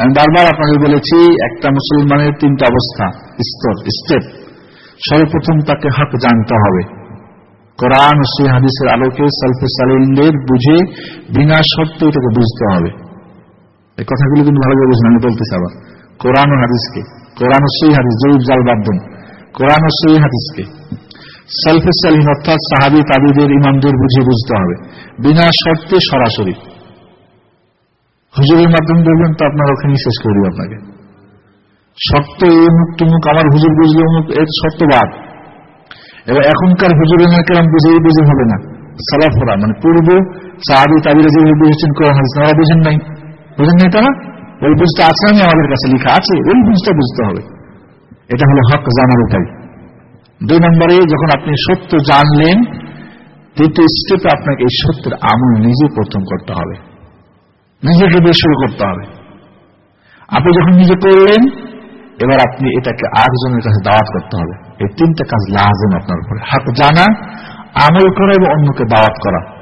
আমি বারবার আপনাদের বলেছি, একটা মুসলমানের তিনটা অবস্থা, স্তর স্টেপ সর্বপ্রথম তাকে হক জানতে হবে। কোরআন ও হাদিসের আলোকে সালফে সালিনদের বুঝে, বিনা শর্তে এটাকে বুঝতে হবে। এই কথাগুলো কিন্তু ভালো করে বুঝুন, আমি বলতেছি আবার। কোরআন ও হাদিসকে, কোরআন ও সেই হাদিস জয়ুব জাল বাদ কোরআন ও সেই হাদিসকে। সালফে সালিন অর্থাৎ সাহাবি তাবিদের, ইমামদের বুঝে বুঝতে হবে। বিনা শর্তে সরাসরি। হুজুরের মাধ্যমে বলবেন, তো আপনার ওখানে শেষ করে আপনাকে। শর্ত মুখ তুমুক আমার হুজুর বুঝলে অমুক, এর শর্তবাদ এবার এখনকার হুজুর কেরাম বুঝে বুঝে হবে না। সালাফরা মানে পূর্ব সাহাবি তাবিরা যেভাবে বুঝেছেন কোরআন, হাদিস, তারা বুঝেন নাই। বুঝেন নাই তারা? ওই বুঝটা আছে, আমি আমাদের কাছে লেখা আছে, ওই বুঝটা বুঝতে হবে। এটা হলো হক জানার উপায়। দুই নম্বরে, যখন আপনি সত্য জানলেন, তৃতীয় স্টেপে আপনাকে এই সত্যের আমল নিজে প্রথম করতে হবে। নিজেকে দিয়ে শুরু করতে হবে। আপনি যখন নিজে করলেন, এবার আপনি এটাকে আরেকজনের কাছে দাওয়াত করতে হবে। এই তিনটা কাজ লাজম আপনার উপরে। হাত জানা, আমল করা এবং অন্যকে দাওয়াত করা।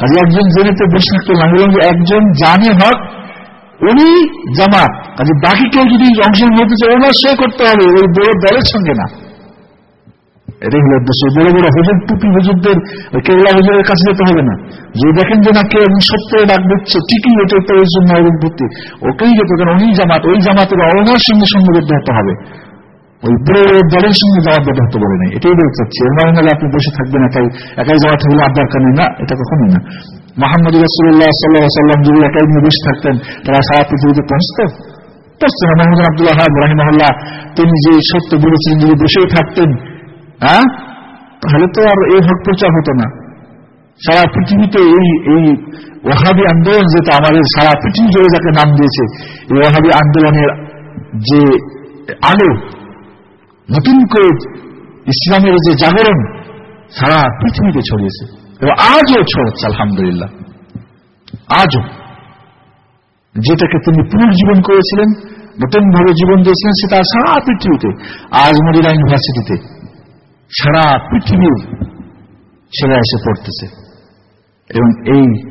কাজে একজন জেনে তো বসে থাকতে লাগলাম যে একজন জানে হক, উনি জামাত। কাজে বাকি কেউ যদি অংশগ্রহণ হতে চায় ওনার সে করতে হবে, ওই বড় দলের সঙ্গে না। এটাই উদ্দেশ্য। বড় বড় টুপি কাছে যেতে হবে না। যে দেখেন যে না কে এমন সত্য ডাক দিচ্ছে, ঠিকই এটা এবং ভর্তি ওকেই যেত কারণ উনি জামাত, ওই জামাতের ওনার সঙ্গে সঙ্গবদ্ধ হতে হবে। ওই বড় দলের সঙ্গে জামাতবদ্ধ হতে বলে নেই এটাই বলতে চাচ্ছি এর মানে নাহলে আপনি বসে থাকবেন একাই একাই জামাত থাকলে আর দরকার নেই না, এটা কখনোই না। মোহাম্মদ রসুল্লাহ সাল্লাহ সাল্লাম যদি একাই নিয়ে বসে থাকতেন, তারা সারা পৃথিবীতে পৌঁছত? পৌঁছত না। মোহাম্মদ আব্দুল্লাহ রাহিমহল্লা তিনি যে সত্য বলেছিলেন যদি বসেই থাকতেন হ্যাঁ? তাহলে তো আর এই হক প্রচার হতো না। সারা পৃথিবীতে এই এই ওহাবি আন্দোলন যেটা আমাদের সারা পৃথিবী জুড়ে যাকে নাম দিয়েছে, এই ওহাবি আন্দোলনের যে আলো নতুন করে ইসলামের যে জাগরণ সারা পৃথিবীতে ছড়িয়েছে। এবং আজও ছড়াচ্ছে, আলহামদুলিল্লাহ। আজও। যেটাকে তিনি পুনর্জীবন করেছিলেন নতুন ভাবে জীবন দিয়েছিলেন, সেটা সারা পৃথিবীতে, আজ মদিনা ইউনিভার্সিটিতে, সারা পৃথিবীর ছেলে এসে পড়তেছে। এবং এই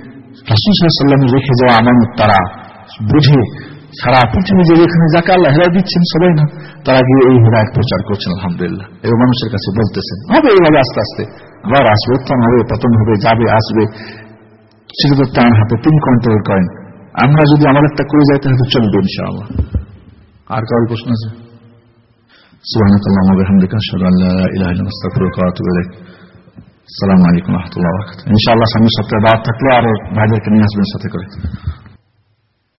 রাসুসাল্লামের রেখে যাওয়া আমানত তারা বুঝে সারা পৃথিবী যে এখানে যাকে আল্লাহ হেরাই দিচ্ছেন সবাই না তারা গিয়ে এই হেরায়ত প্রচার করছেন আলহামদুলিল্লাহ এবং মানুষের কাছে বলতেছেন হবে এইভাবে আস্তে আস্তে আবার আসবে উত্তম হবে পতন হবে যাবে আসবে সেটা তো তার হাতে তিনি কন্ট্রোল করেন আমরা যদি আমাদেরটা করে যাই তাহলে চলবে ইনশাআল্লাহ আর কারোর প্রশ্ন আছে سبحانك اللهم وبحمدك اشهد ان لا اله الا انت استغفرك واتوب اليك السلام عليكم ورحمه الله وبركاته ان شاء الله সামনের সপ্তাহে দাওয়াত থাকলে আরো ভাইদেরকে নিয়ে আসবেন সাথে করে